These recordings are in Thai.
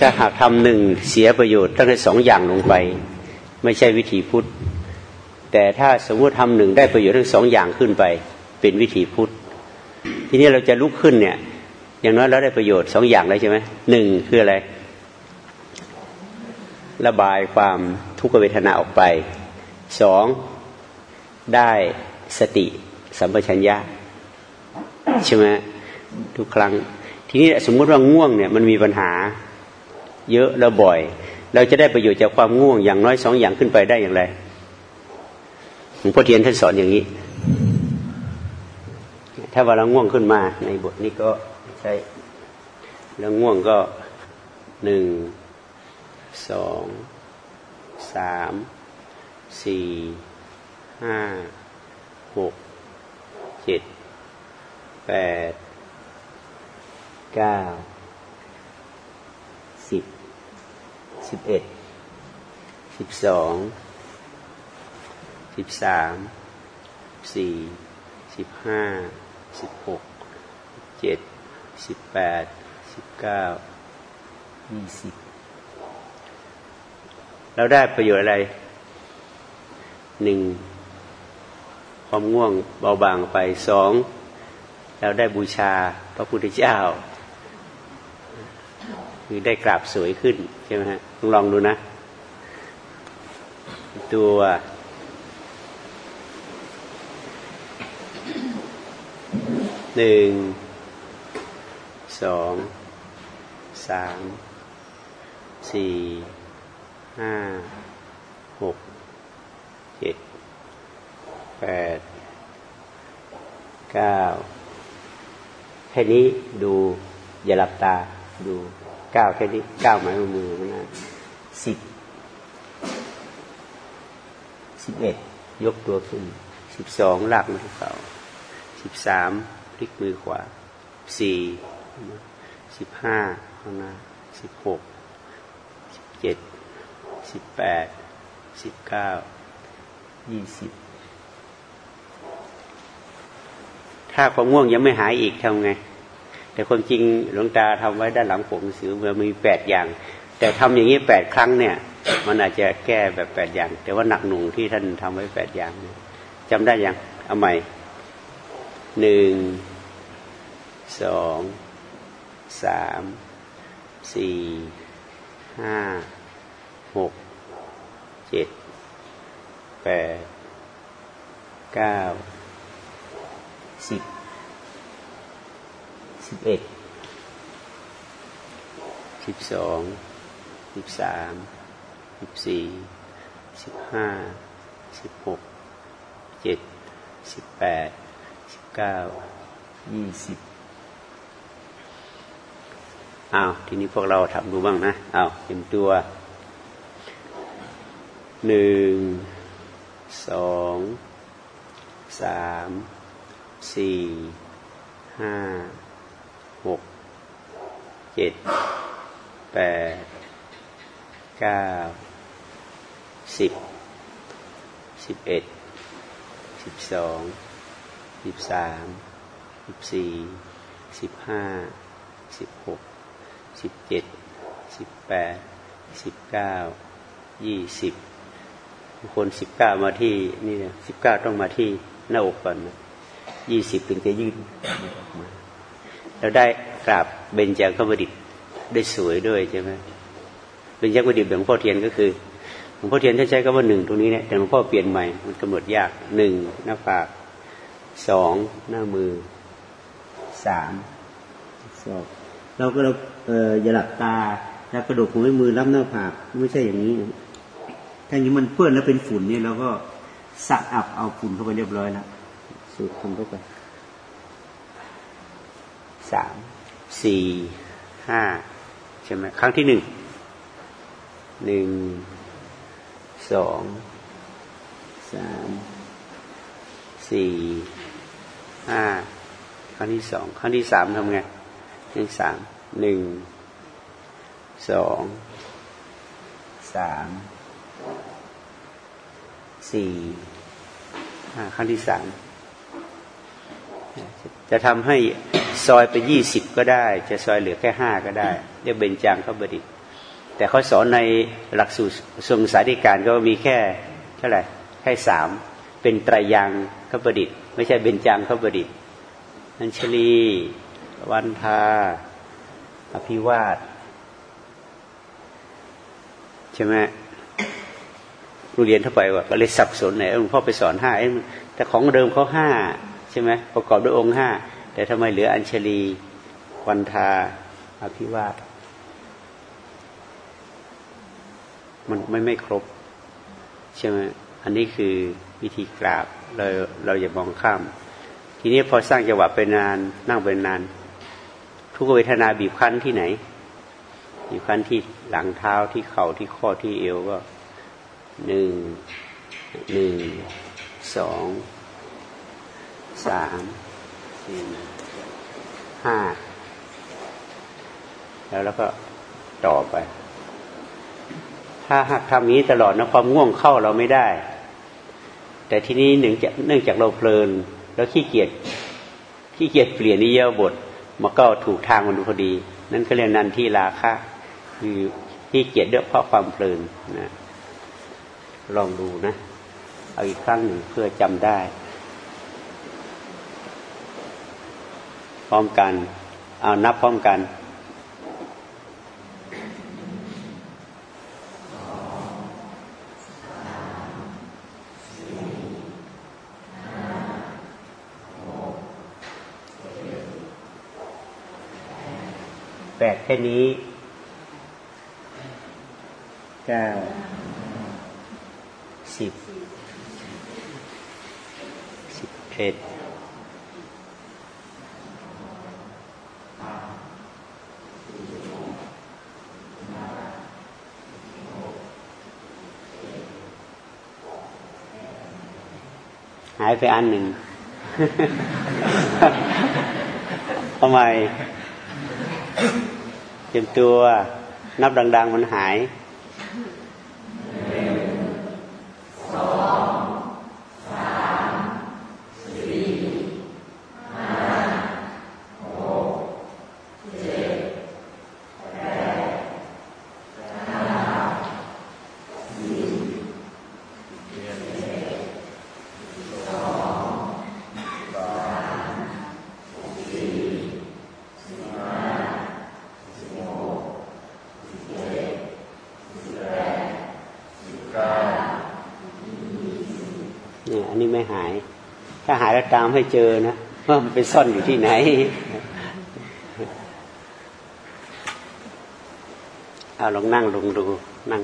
ถ้าหากทำหนึ่งเสียประโยชน์ตั้งแต่สองอย่างลงไป ไม่ใช่วิธีพุทธ แต่ถ้าสมมติทำหนึ่งได้ประโยชน์ทั้งสองอย่างขึ้นไป เป็นวิธีพุทธ ทีนี้เราจะลุกขึ้นเนี่ย อย่างน้อยเราได้ประโยชน์สองอย่างเลยใช่ไหมหนึ่งคืออะไร ระบายความทุกขเวทนาออกไปสองได้สติสัมปชัญญะใช่ไหมทุกครั้ง ทีนี้สมมุติว่าง่วงเนี่ยมันมีปัญหา เยอะแล้วบ่อย เราจะได้ประโยชน์จากความง่วงอย่างน้อยสองอย่างขึ้นไปได้อย่างไรหลวงพ่อเทียนท่านสอนอย่างนี้ ถ้าว่าเราง่วงขึ้นมา ในบทนี้ก็ใช่แล้วง่วงก็หนึ่งสองสามสี่ห้าหกเจ็ดแปดเก้าสิบ สิบเอ็ดสิบสองสิบสามสี่สิบห้าสิบหกเจ็ดสิบแปดสิบเก้ายี่สิบเราได้ประโยชน์อะไรหนึ่งความง่วงเบาบางไปสองเราได้บูชาพระพุทธเจ้า คือได้กราบสวยขึ้นใช่ไหมฮะลองดูนะ ตัวหนึ่งสองสามสี่ห้าหกเจ็ดแปดเก้าแค่นี้ดูอย่าหลับตาดู เก้าแค่นี้เก้าหมายมือมันนะสิบสิบเอ็ดยกตัวขึ้นสิบสองลากมาที่เขาสิบสามพลิกมือขวาสี่สิบห้าข้างหน้าสิบหกสิบเจ็ดสิบแปดสิบเก้ายี่สิบถ้าความง่วงยังไม่หายอีกทำไง แต่ความจริงหลวงตาทำไว้ด้านหลังผมสือมันมีแปดอย่าง แต่ทำอย่างนี้แปดครั้งเนี่ย มันอาจจะแก้แบบแปดอย่าง แต่ว่าหนักหนุ่งที่ท่านทำไว้แปดอย่างจำได้ยังเอาใหม่หนึ่งสองสามสี่ห้าหกเจ็ดแปดเก้าสิบ สิบเอ็ดสิบสองสิบสามสิบสี่สิบห้าสิบหกเจ็ดสิบแปดสิบเก้ายี่สิบอ้าวทีนี้พวกเราทำดูบ้างนะอ้าวเต็มตัวหนึ่งสองสามสี่ห้า เจ็ดแปดเก้าสิบสิบเอ็ดสิบสองสิบสามสิบสี่สิบห้าสิบหกสิบเจ็ดสิบแปดสิบเก้ายี่สิบคนสิบเก้ามาที่นี่สิบเก้าต้องมาที่หน้าอกก่อนยี่สิบถึงจะยืดเราได้กราบ เบญจางบดิตได้สวยด้วยใช่ไหมเบญจางบดิตหลวงพ่อเทียนก็คือหลวงพ่อเทียนถ้าใช้คำว่าหนึ่งตรงนี้เนี่ยแต่หลวงพ่อเปลี่ยนใหม่มันกำหนดยากหนึ่งหน้าผากสองหน้ามือสามสองเราก็เราเอออย่าหลับตาแล้วกระดกหัวมือรับหน้าผากไม่ใช่อย่างนี้ถ้าอย่างนี้มันเปื้อนแล้วเป็นฝุ่นเนี่ยเราก็สักอับเอาฝุ่นเข้าไปเรียบร้อยแล้วสูดทำเข้าไปสาม สี่ห้าใช่ไหมครั้งที่หนึ่งหนึ่งสองสามสี่ห้าครั้งที่สองครั้งที่สามทำไงครั้งสามหนึ่งสองสามสี่ห้าครั้งที่สามจะทำให้ ซอยไปยี่สิบก็ได้ จะซอยเหลือแค่ห้าก็ได้ เรียกเบญจางคบดิตแต่เขาสอนในหลักสูตรทรงสาธิการก็มีแค่เท่าไหร่แค่สามเป็นไตรยังคบดิตไม่ใช่เบญจางคบดิตนัญชลีวันพาอภิวาทใช่ไหมรู้เรียนเท่าไปว่าก็เลยสับสนไหนหลวงพ่อไปสอนห้าแต่ของเดิมเขาห้าใช่ไหมประกอบด้วยองค์ห้า แต่ทำไมเหลืออัญชลีควันทาอภิวาทมันไม่ไม่ครบ ใช่ไหมอันนี้คือวิธีกราบเราเราอย่ามองข้าม ทีนี้พอสร้างจังหวะไปนานนั่งไปนาน ทุกเวทนาบีบคั้นที่ไหน บีบคั้นที่หลังเท้าที่เข่าที่ข้อที่เอวก็หนึ่งหนึ่งสองสาม สี่ห้าแล้วแล้วก็ต่อไป ถ้าหากทำนี้ตลอดนะความง่วงเข้าเราไม่ได้ แต่ทีนี้หนึ่งจากเนื่องจากเราเพลิน แล้วขี้เกียจขี้เกียจเปลี่ยนนิยบทมาก็ถูกทางมันพอดี นั่นก็เรียกนันที่ราคะคือขี้เกียจเด้วยเพราะความเพลินนะลองดูนะ เอาอีกครั้งหนึ่งเพื่อจำได้ ร้อมกัน เอานับพร้อมกันแปดแค่นี้เก้าสิบสิบเอ็ดายไปอันหนึ่งทำไมเตรียมตัวนับดัง ๆ มันหาย ตามให้เจอนะว่ามันไปซ่อนอยู่ที่ไหนเอาลองนั่งลงดูนั่ง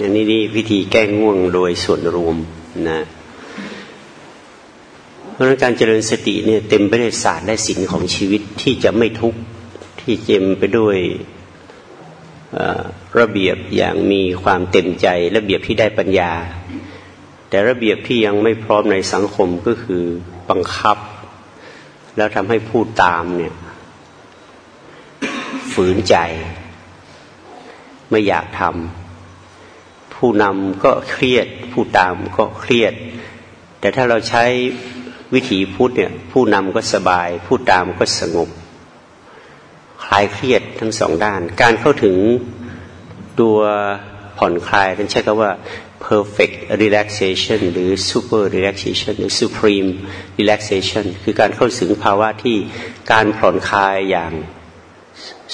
อันนี้นี่วิธีแก้ง่วงโดยส่วนรวมนะเพราะการเจริญสติเนี่ยเต็มไปด้วยศาสตร์และศิลป์ของชีวิตที่จะไม่ทุกข์ ที่เจมไปด้วยระเบียบอย่างมีความเต็มใจ ระเบียบที่ได้ปัญญา แต่ระเบียบที่ยังไม่พร้อมในสังคมก็คือบังคับ แล้วทำให้ผู้ตามเนี่ยฝืนใจ ไม่อยากทำผู้นำก็เครียด ผู้ตามก็เครียด แต่ถ้าเราใช้วิถีพุทธเนี่ยผู้นำก็สบาย ผู้ตามก็สงบ ลายเครียดทั้งสองด้าน การเข้าถึงตัวผ่อนคลายท่านใช้คำว่า perfect relaxation หรือ super relaxation หรือ supreme relaxation คือการเข้าถึงภาวะที่การผ่อนคลายอย่าง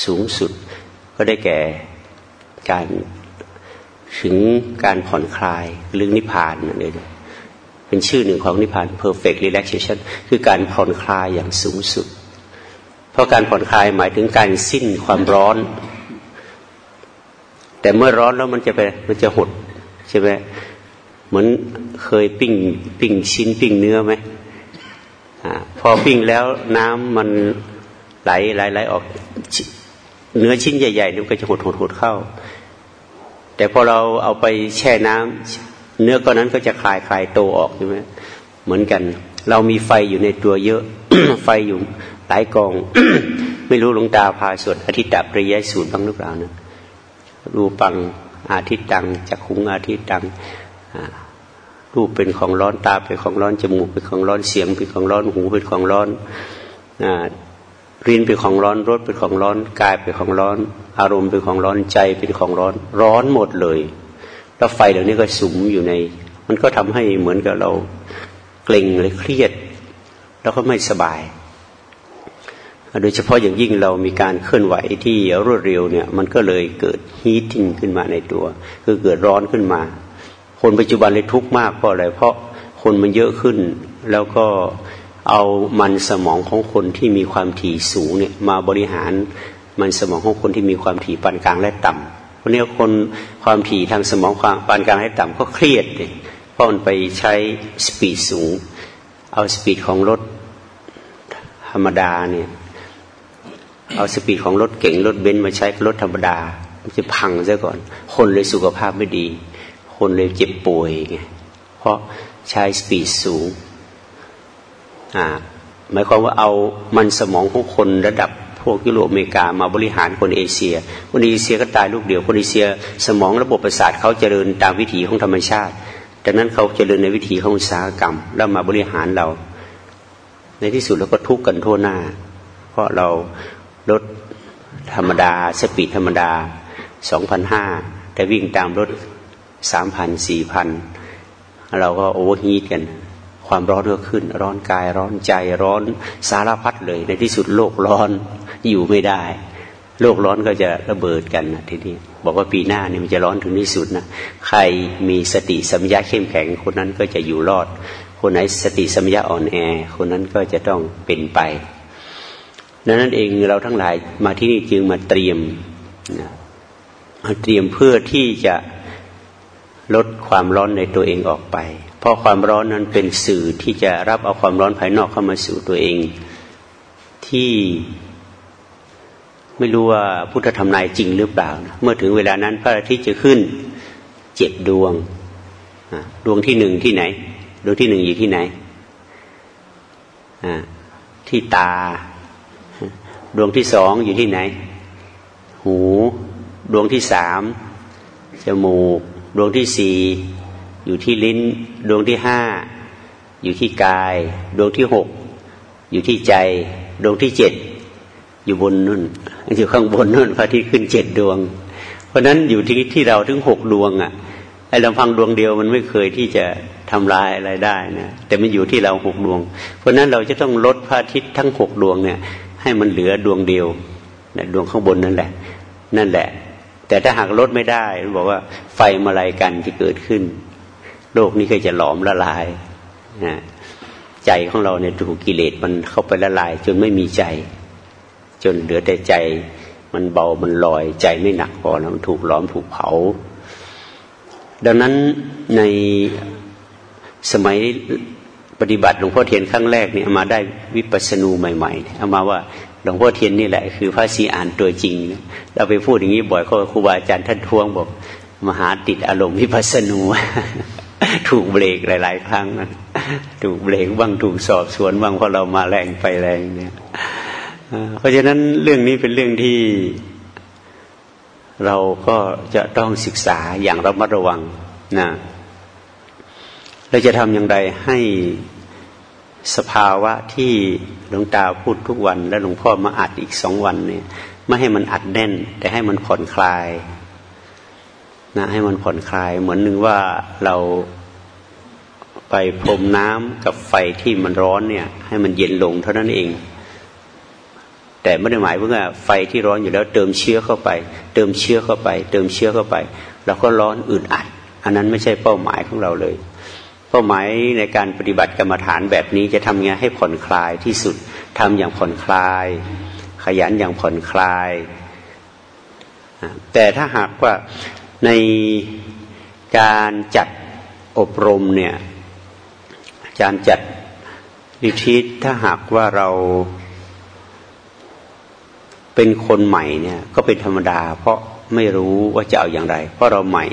สูงสุด ก็ได้แก่การถึงการผ่อนคลายหรือนิพพานนั่นเองเป็นชื่อหนึ่งของนิพพาน perfect relaxation คือการผ่อนคลายอย่างสูงสุด ราะการผ่อนคลายหมายถึงการสิ้นความร้อน แต่เมื่อร้อนแล้วมันจะไปมันจะหดใช่ไหมเหมือนเคยปิ้งปิ้งชิ้นปิ้งเนื้อไหมอพอปิ้งแล้วน้ำมันไหลไหลไหลออก เนื้อชิ้นใหญ่ๆมันก็จะหดหดหดเข้า แต่พอเราเอาไปแช่น้ำเนื้อก้อนนั้นก็จะคลายคลายโตออกใช่ไหมเหมือนกัน เรามีไฟอยู่ในตัวเยอะ ไฟอยู่ หลายกอง ไม่รู้หลวงตาพาสวดอธิตตปริยสูตรบ้างหรือเปล่านะรูปังอาทิตตังจักขุงอาทิตตังรูปเป็นของร้อนตาเป็นของร้อนจมูกเป็นของร้อนเสียงเป็นของร้อนหูเป็นของร้อนรินเป็นของร้อนรสเป็นของร้อนกายเป็นของร้อน อารมณ์เป็นของร้อนใจเป็นของร้อน ร้อนหมดเลย แล้วไฟเหล่านี้ก็สุมอยู่ใน มันก็ทำให้เหมือนกับเราเกร็งเลยเครียด แล้วก็ไม่สบาย โดยเฉพาะอย่างยิ่งเรามีการเคลื่อนไหวที่รวดเร็วเนี่ย มันก็เลยเกิดฮีทติ้งขึ้นมาในตัว คือเกิดร้อนขึ้นมา คนปัจจุบันเลยทุกข์มากเพราะอะไรเพราะคนมันเยอะขึ้น แล้วก็เอามันสมองของคนที่มีความถี่สูงเนี่ยมาบริหารมันสมองของคนที่มีความถี่ปานกลางและต่ำเพราะงี้คนความถี่ทางสมองความปานกลางและต่ำก็เครียดเลยเพราะมันไปใช้ speed สูง เอา speed ของรถธรรมดาเนี่ย เอา speed ของรถเก๋งรถเบนซ์มาใช้รถธรรมดา มันจะพังซะก่อน คนเลยสุขภาพไม่ดี คนเลยเจ็บป่วยไงเพราะใช้สปีดสูงอ่าหมายความว่าเอามันสมองของคนระดับพวกยุโรปอเมริกามาบริหารคนเอเชีย คนเอเชียก็ตายลูกเดียว คนเอเชีย สมองระบบประสาทเขาเจริญตามวิถีของธรรมชาติดังนั้นเขาเจริญในวิถีของอุตสาหกรรม แล้วมาบริหารเรา ในที่สุดเราก็ทุกข์กันทั่วหน้า เพราะเรา รถธรรมดา speed ธรรมดาสองพันห้าแต่วิ่งตามรถสามพันสี่พันเราก็ overheat กัน ความร้อนก็ขึ้น ร้อนกายร้อนใจร้อนสารพัดเลย ในที่สุดโลกร้อนอยู่ไม่ได้ โลกร้อนก็จะระเบิดกันนะทีนี้บอกว่าปีหน้าเนี่ยมันจะร้อนถึงที่สุดนะใครมีสติปัญญาเข้มแข็งคนนั้นก็จะอยู่รอด คนไหนสติปัญญาอ่อนแอ คนนั้นก็จะต้องเป็นไป ดังนั้นเองเราทั้งหลายมาที่นี่จึงมาเตรียมนะเตรียมเพื่อที่จะลดความร้อนในตัวเองออกไป เพราะความร้อนนั้นเป็นสื่อที่จะรับเอาความร้อนภายนอกเข้ามาสู่ตัวเอง ที่ไม่รู้ว่าพุทธธรรมนายจริงหรือเปล่านะเมื่อถึงเวลานั้นพระอาทิตย์จะขึ้นเจ็ดดวงดวงที่หนึ่งที่ไหน ดวงที่หนึ่งอยู่ที่ไหนที่ตา ดวงที่สองอยู่ที่ไหน หู ดวงที่สามจมูก ดวงที่สี่อยู่ที่ลิ้น ดวงที่ห้าอยู่ที่กาย ดวงที่หกอยู่ที่ใจ ดวงที่เจ็ดอยู่บนนู่นอยู่ข้างบนนู่นพระอาทิตย์ขึ้นเจ็ดดวง เพราะนั้นอยู่ที่ที่เราถึงหกดวงอะไอ้ลำพังดวงเดียวมันไม่เคยที่จะทำลายอะไรได้นะแต่มันอยู่ที่เราหกดวง เพราะนั้นเราจะต้องลดพระอาทิตย์ทั้งหกดวงเนี่ย ให้มันเหลือดวงเดียวนะดวงข้างบนนั่นแหละ นั่นแหละ แต่ถ้าหากลดไม่ได้บอกว่าไฟมาลายกันที่เกิดขึ้น โลกนี้ก็จะหลอมละลายนะใจของเราเนี่ยถูกกิเลสมันเข้าไปละลาย จนไม่มีใจ จนเหลือแต่ใจ มันเบามันลอย ใจไม่หนักพอแล้วมันถูกหลอมถูกเผา ดังนั้นในสมัย ปฏิบัติหลวงพ่อเทียนครั้งแรกเนี่ยมาได้วิปัสสนูใหม่ๆเอามาว่าหลวงพ่อเทียนนี่แหละคือพระสีอ่านตัวจริงเราไปพูดอย่างนี้บ่อยเขาครูบาอาจารย์ท่านทวงบอกมหาติดอารมณ์วิปัสสนูถูกเบรกหลาย ๆ ครั้งถูกเบรกบ้างถูกสอบสวนบ้างเพราะเรามาแรงไปแรงเนี่ยเพราะฉะนั้นเรื่องนี้เป็นเรื่องที่เราก็จะต้องศึกษาอย่างระมัดระวังนะ เราจะทำอย่างไรให้สภาวะที่หลวงตาพูดทุกวัน และหลวงพ่อมาอัดอีกสองวันเนี่ยไม่ให้มันอัดแน่น แต่ให้มันผ่อนคลายนะให้มันผ่อนคลาย เหมือนหนึ่งว่าเราไปพรมน้ำกับไฟที่มันร้อนเนี่ย ให้มันเย็นลงเท่านั้นเอง แต่ไม่ได้หมายว่าไฟที่ร้อนอยู่แล้ว เติมเชื้อเข้าไป เติมเชื้อเข้าไป เติมเชื้อเข้าไปเราก็ร้อนอึดอัด อันนั้นไม่ใช่เป้าหมายของเราเลย เป้าหมายในการปฏิบัติกรรมฐานแบบนี้จะทำไงให้ผ่อนคลายที่สุดทำอย่างผ่อนคลาย ขยันอย่างผ่อนคลาย แต่ถ้าหากว่าในการจัดอบรมเนี่ยการจัดดิทิตถ้าหากว่าเราเป็นคนใหม่เนี่ยก็เป็นธรรมดา เพราะไม่รู้ว่าจะเอาอย่างไร เพราะเราใหม่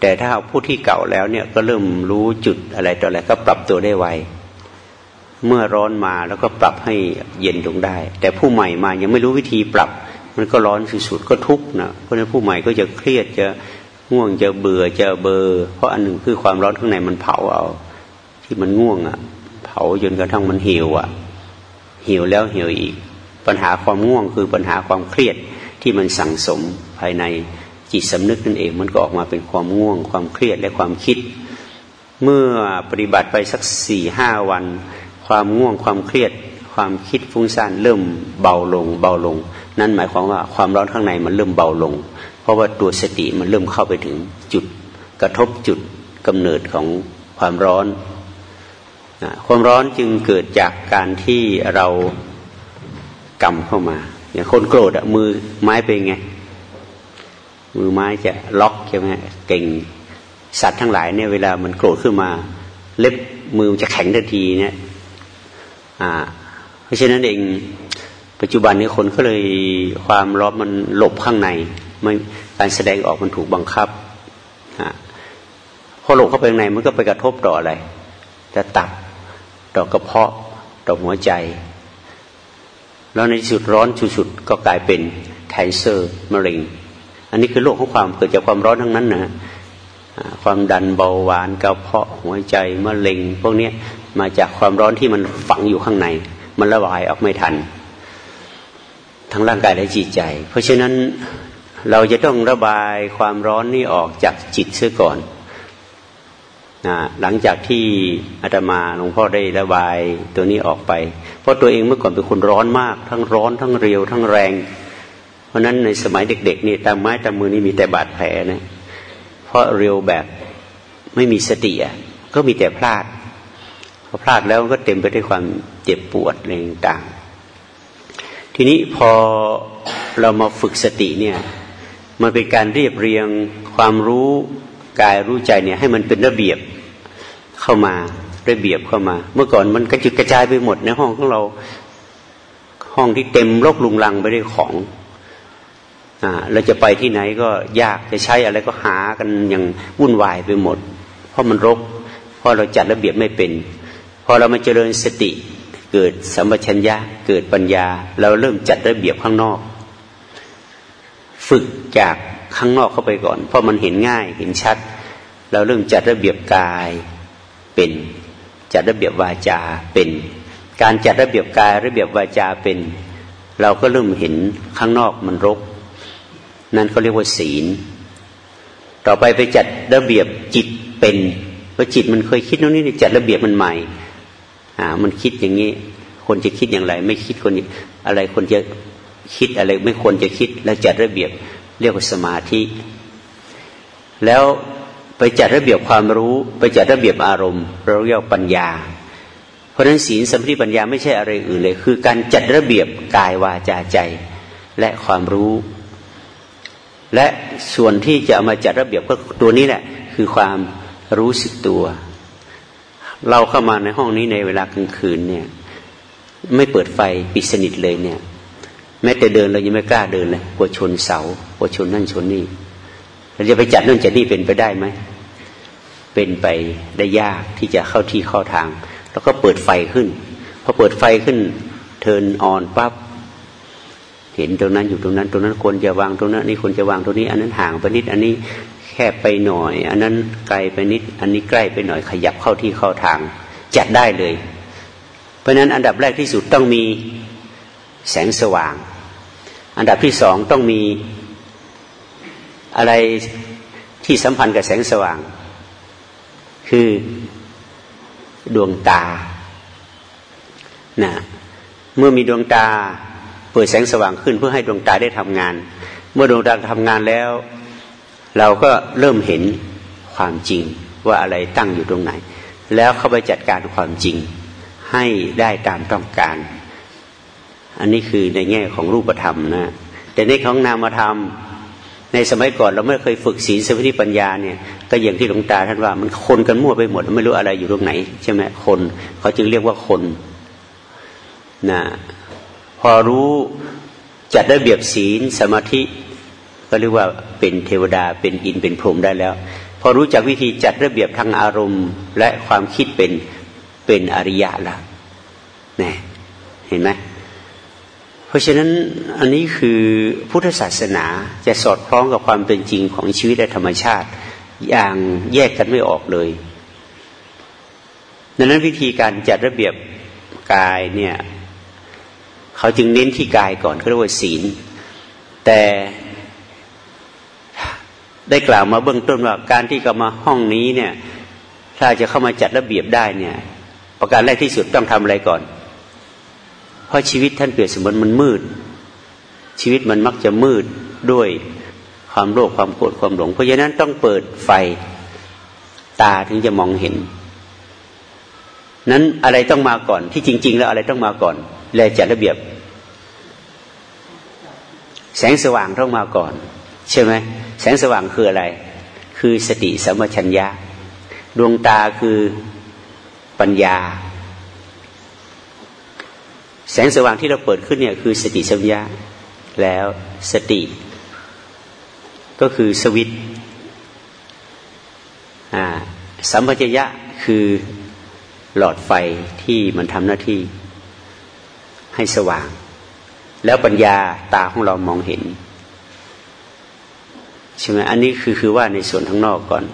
แต่ถ้าผู้ที่เก่าแล้วเนี่ยก็เริ่มรู้จุดอะไรต่ออะไรก็ปรับตัวได้ไว เมื่อร้อนมาแล้วก็ปรับให้เย็นลงได้ แต่ผู้ใหม่มายังไม่รู้วิธีปรับ มันก็ร้อนสุดๆก็ทุกข์นะเพราะนั้นผู้ใหม่ก็จะเครียดจะง่วงจะเบื่อจะเบอร์เพราะอันหนึ่งคือความร้อนข้างในมันเผาเอา ที่มันง่วงอะ่ะ เผาจนกระทั่งมันเหี่ยวอะ่ะเหี่ยวแล้วเหี่ยวอีก ปัญหาความง่วงคือปัญหาความเครียดที่มันสั่งสมภายใน จิตสำนึกนั่นเองมันก็ออกมาเป็นความง่วง ความเครียดและความคิด เมื่อปฏิบัติไปสักสี่ห้าวัน ความง่วงความเครียด ความคิดฟุ้งซ่านเริ่มเบาลง เบาลง นั่นหมายความว่าความร้อนข้างในมันเริ่มเบาลง เพราะว่าตัวสติมันเริ่มเข้าไปถึงจุดกระทบจุดกำเนิดของความร้อนความร้อนจึงเกิดจากการที่เรากำเข้ามา อย่างคนโกรธอะมือไม้เป็นไง มือไม้จะล็อกใช่ไหมเก่งสัตว์ทั้งหลายเนี่ยเวลามันโกรธขึ้นมา เล็บมือจะแข็งทันทีเนี่ยอ่า เพราะฉะนั้นเองปัจจุบันนี้คนก็เลยความร้อนมันหลบข้างในไม่การแสดงออกมันถูกบังคับอ่าพอหลบเข้าไปข้างในมันก็ไปกระทบต่ออะไรจะตับต่อกระเพาะต่อหัวใจ แล้วในที่สุดร้อนสุดๆก็กลายเป็นแคนเซอร์มะเร็ง อันนี้คือโรคของความเกิดจากความร้อนทั้งนั้นนะความดันเบาหวานกระเพาะหัวใจมะเร็ง พวกนี้มาจากความร้อนที่มันฝังอยู่ข้างใน มันระบายออกไม่ทัน ทั้งร่างกายและจิตใจ เพราะฉะนั้นเราจะต้องระบายความร้อนนี้ออกจากจิตเสียก่อนนะหลังจากที่อาตมาหลวงพ่อได้ระบายตัวนี้ออกไป เพราะตัวเองเมื่อก่อนเป็นคนร้อนมาก ทั้งร้อนทั้งเรียวทั้งแรง ราะนั้นในสมัยเด็ก ๆ นี่ตามไม้ตามมือนี่มีแต่บาดแผลนะเพราะเร็วแบบไม่มีสติอะก็มีแต่พลาดพอพลาดแล้วก็เต็มไปด้วยความเจ็บปวดอะไรต่างทีนี้พอเรามาฝึกสติเนี่ยมันเป็นการเรียบเรียงความรู้กายรู้ใจเนี่ยให้มันเป็นระเบียบเข้ามาระเบียบเข้ามา เมื่อก่อนมันกระจุดกระจายไปหมดในห้องของเราห้องที่เต็มรกลุงลังไปด้วยของ เราจะไปที่ไหนก็ยากจะใช้อะไรก็หากันอย่างวุ่นวายไปหมด เพราะมันรก เพราะเราจัดระเบียบไม่เป็น พอเรามาเจริญสติ เกิดสัมปชัญญะเกิดปัญญา เราเริ่มจัดระเบียบข้างนอก ฝึกจากข้างนอกเข้าไปก่อน เพราะมันเห็นง่ายเห็นชัด เราเริ่มจัดระเบียบกายเป็นจัดระเบียบวาจาเป็น การจัดระเบียบกายระเบียบวาจาเป็น เราก็เริ่มเห็นข้างนอกมันรก นั่นเขาเรียกว่าศีล ต่อไปไปจัดระเบียบจิตเป็นเพราะจิตมันเคยคิดโน่นนี่จัดระเบียบมันใหม่ อ่า มันคิดอย่างนี้ คนจะคิดอย่างไร ไม่คิดคนอะไรคนจะคิดอะไร ไม่ควรจะคิด แล้วจัดระเบียบเรียกว่าสมาธิ แล้วไปจัดระเบียบความรู้ ไปจัดระเบียบอารมณ์ เราเรียกปัญญา เพราะฉะนั้นศีลสมาธิปัญญาไม่ใช่อะไรอื่นเลย คือการจัดระเบียบกายวาจาใจ และความรู้ และส่วนที่จะามาจัดระเบียบก็ตัวนี้แหละคือความรู้สึกตัว เราเข้ามาในห้องนี้ในเวลากลางคืนเนี่ยไม่เปิดไฟปิดสนิทเลยเนี่ย แม้แต่เดินเรายังไม่กล้าเดินเลยกลัวชนเสากลัวชนนั่นชนนี่เราจะไปจัดนั่นจัดนี่เป็นไปได้ไหมเป็นไปได้ยากที่จะเข้าที่เข้าทาง แล้วก็เปิดไฟขึ้นพอเปิดไฟขึ้นเทินออนปั๊บ เห็นตรงนั้นอยู่ตรงนั้นตรงนั้นควรจะวางตรงนั้นนี่ควรจะวางตรงนี้ อันนั้นห่างไปนิด อันนี้แคบไปหน่อย อันนั้นไกลไปนิด อันนี้ใกล้ไปหน่อยขยับเข้าที่เข้าทางจัดได้เลย เพราะนั้นอันดับแรกที่สุดต้องมีแสงสว่าง อันดับที่สองต้องมีอะไรที่สัมพันธ์กับแสงสว่าง คือดวงตานะเมื่อมีดวงตา ปิดแสงสว่างขึ้นเพื่อให้ดวงตาได้ทำงาน เมื่อดวงตาทำงานแล้ว เราก็เริ่มเห็นความจริงว่าอะไรตั้งอยู่ตรงไหน แล้วเข้าไปจัดการความจริงให้ได้ตามต้องการ อันนี้คือในแง่ของรูปธรรมนะ แต่ในของนามธรรม ในสมัยก่อนเราไม่เคยฝึกศีลสมาธิปัญญาเนี่ย ก็อย่างที่หลวงตาท่านว่ามันคนกันมั่วไปหมด ไม่รู้อะไรอยู่ตรงไหน ใช่ไหมคน เขาจึงเรียกว่าคนนะ พอรู้จัดระเบียบศีลสมาธิก็เรียกว่าเป็นเทวดาเป็นอินเป็นพรหมได้แล้ว พอรู้จักวิธีจัดระเบียบทางอารมณ์ และความคิดเป็นเป็นอริยะละนี่เห็นไหมเพราะราะฉะนั้นอันนี้คือพุทธศาสนาจะสอดคล้องกับความเป็นจริงของชีวิตและธรรมชาติ อย่างแยกกันไม่ออกเลยดังนั้นวิธีการจัดระเบียบกายเนี่ย เขาจึงเน้นที่กายก่อนเขาเรียกว่าศีล แต่ได้กล่าวมาเบื้องต้นว่าการที่เข้ามาห้องนี้เนี่ย ถ้าจะเข้ามาจัดระเบียบได้เนี่ย ประการแรกที่สุดต้องทำอะไรก่อน เพราะชีวิตท่านเปรียบเสมือนมันมืด ชีวิตมันมักจะมืดด้วยความโลภความโกรธความหลง เพราะฉะนั้นต้องเปิดไฟตาถึงจะมองเห็น นั้นอะไรต้องมาก่อนที่จริง ๆ แล้วอะไรต้องมาก่อน แลจัดระเบียบ แสงสว่างต้องมาก่อน ใช่ไหมแสงสว่างคืออะไร คือสติสัมปชัญญะ ดวงตาคือปัญญา แสงสว่างที่เราเปิดขึ้นเนี่ยคือสติสัมปชัญญะแล้วสติ ก็คือสวิตสัมปชัญญะคือหลอดไฟที่มันทำหน้าที่ ให้สว่าง แล้วปัญญาตาของเรามองเห็นใช่ไหมอันนี้คือคือว่าในส่วนข้างนอกก่อน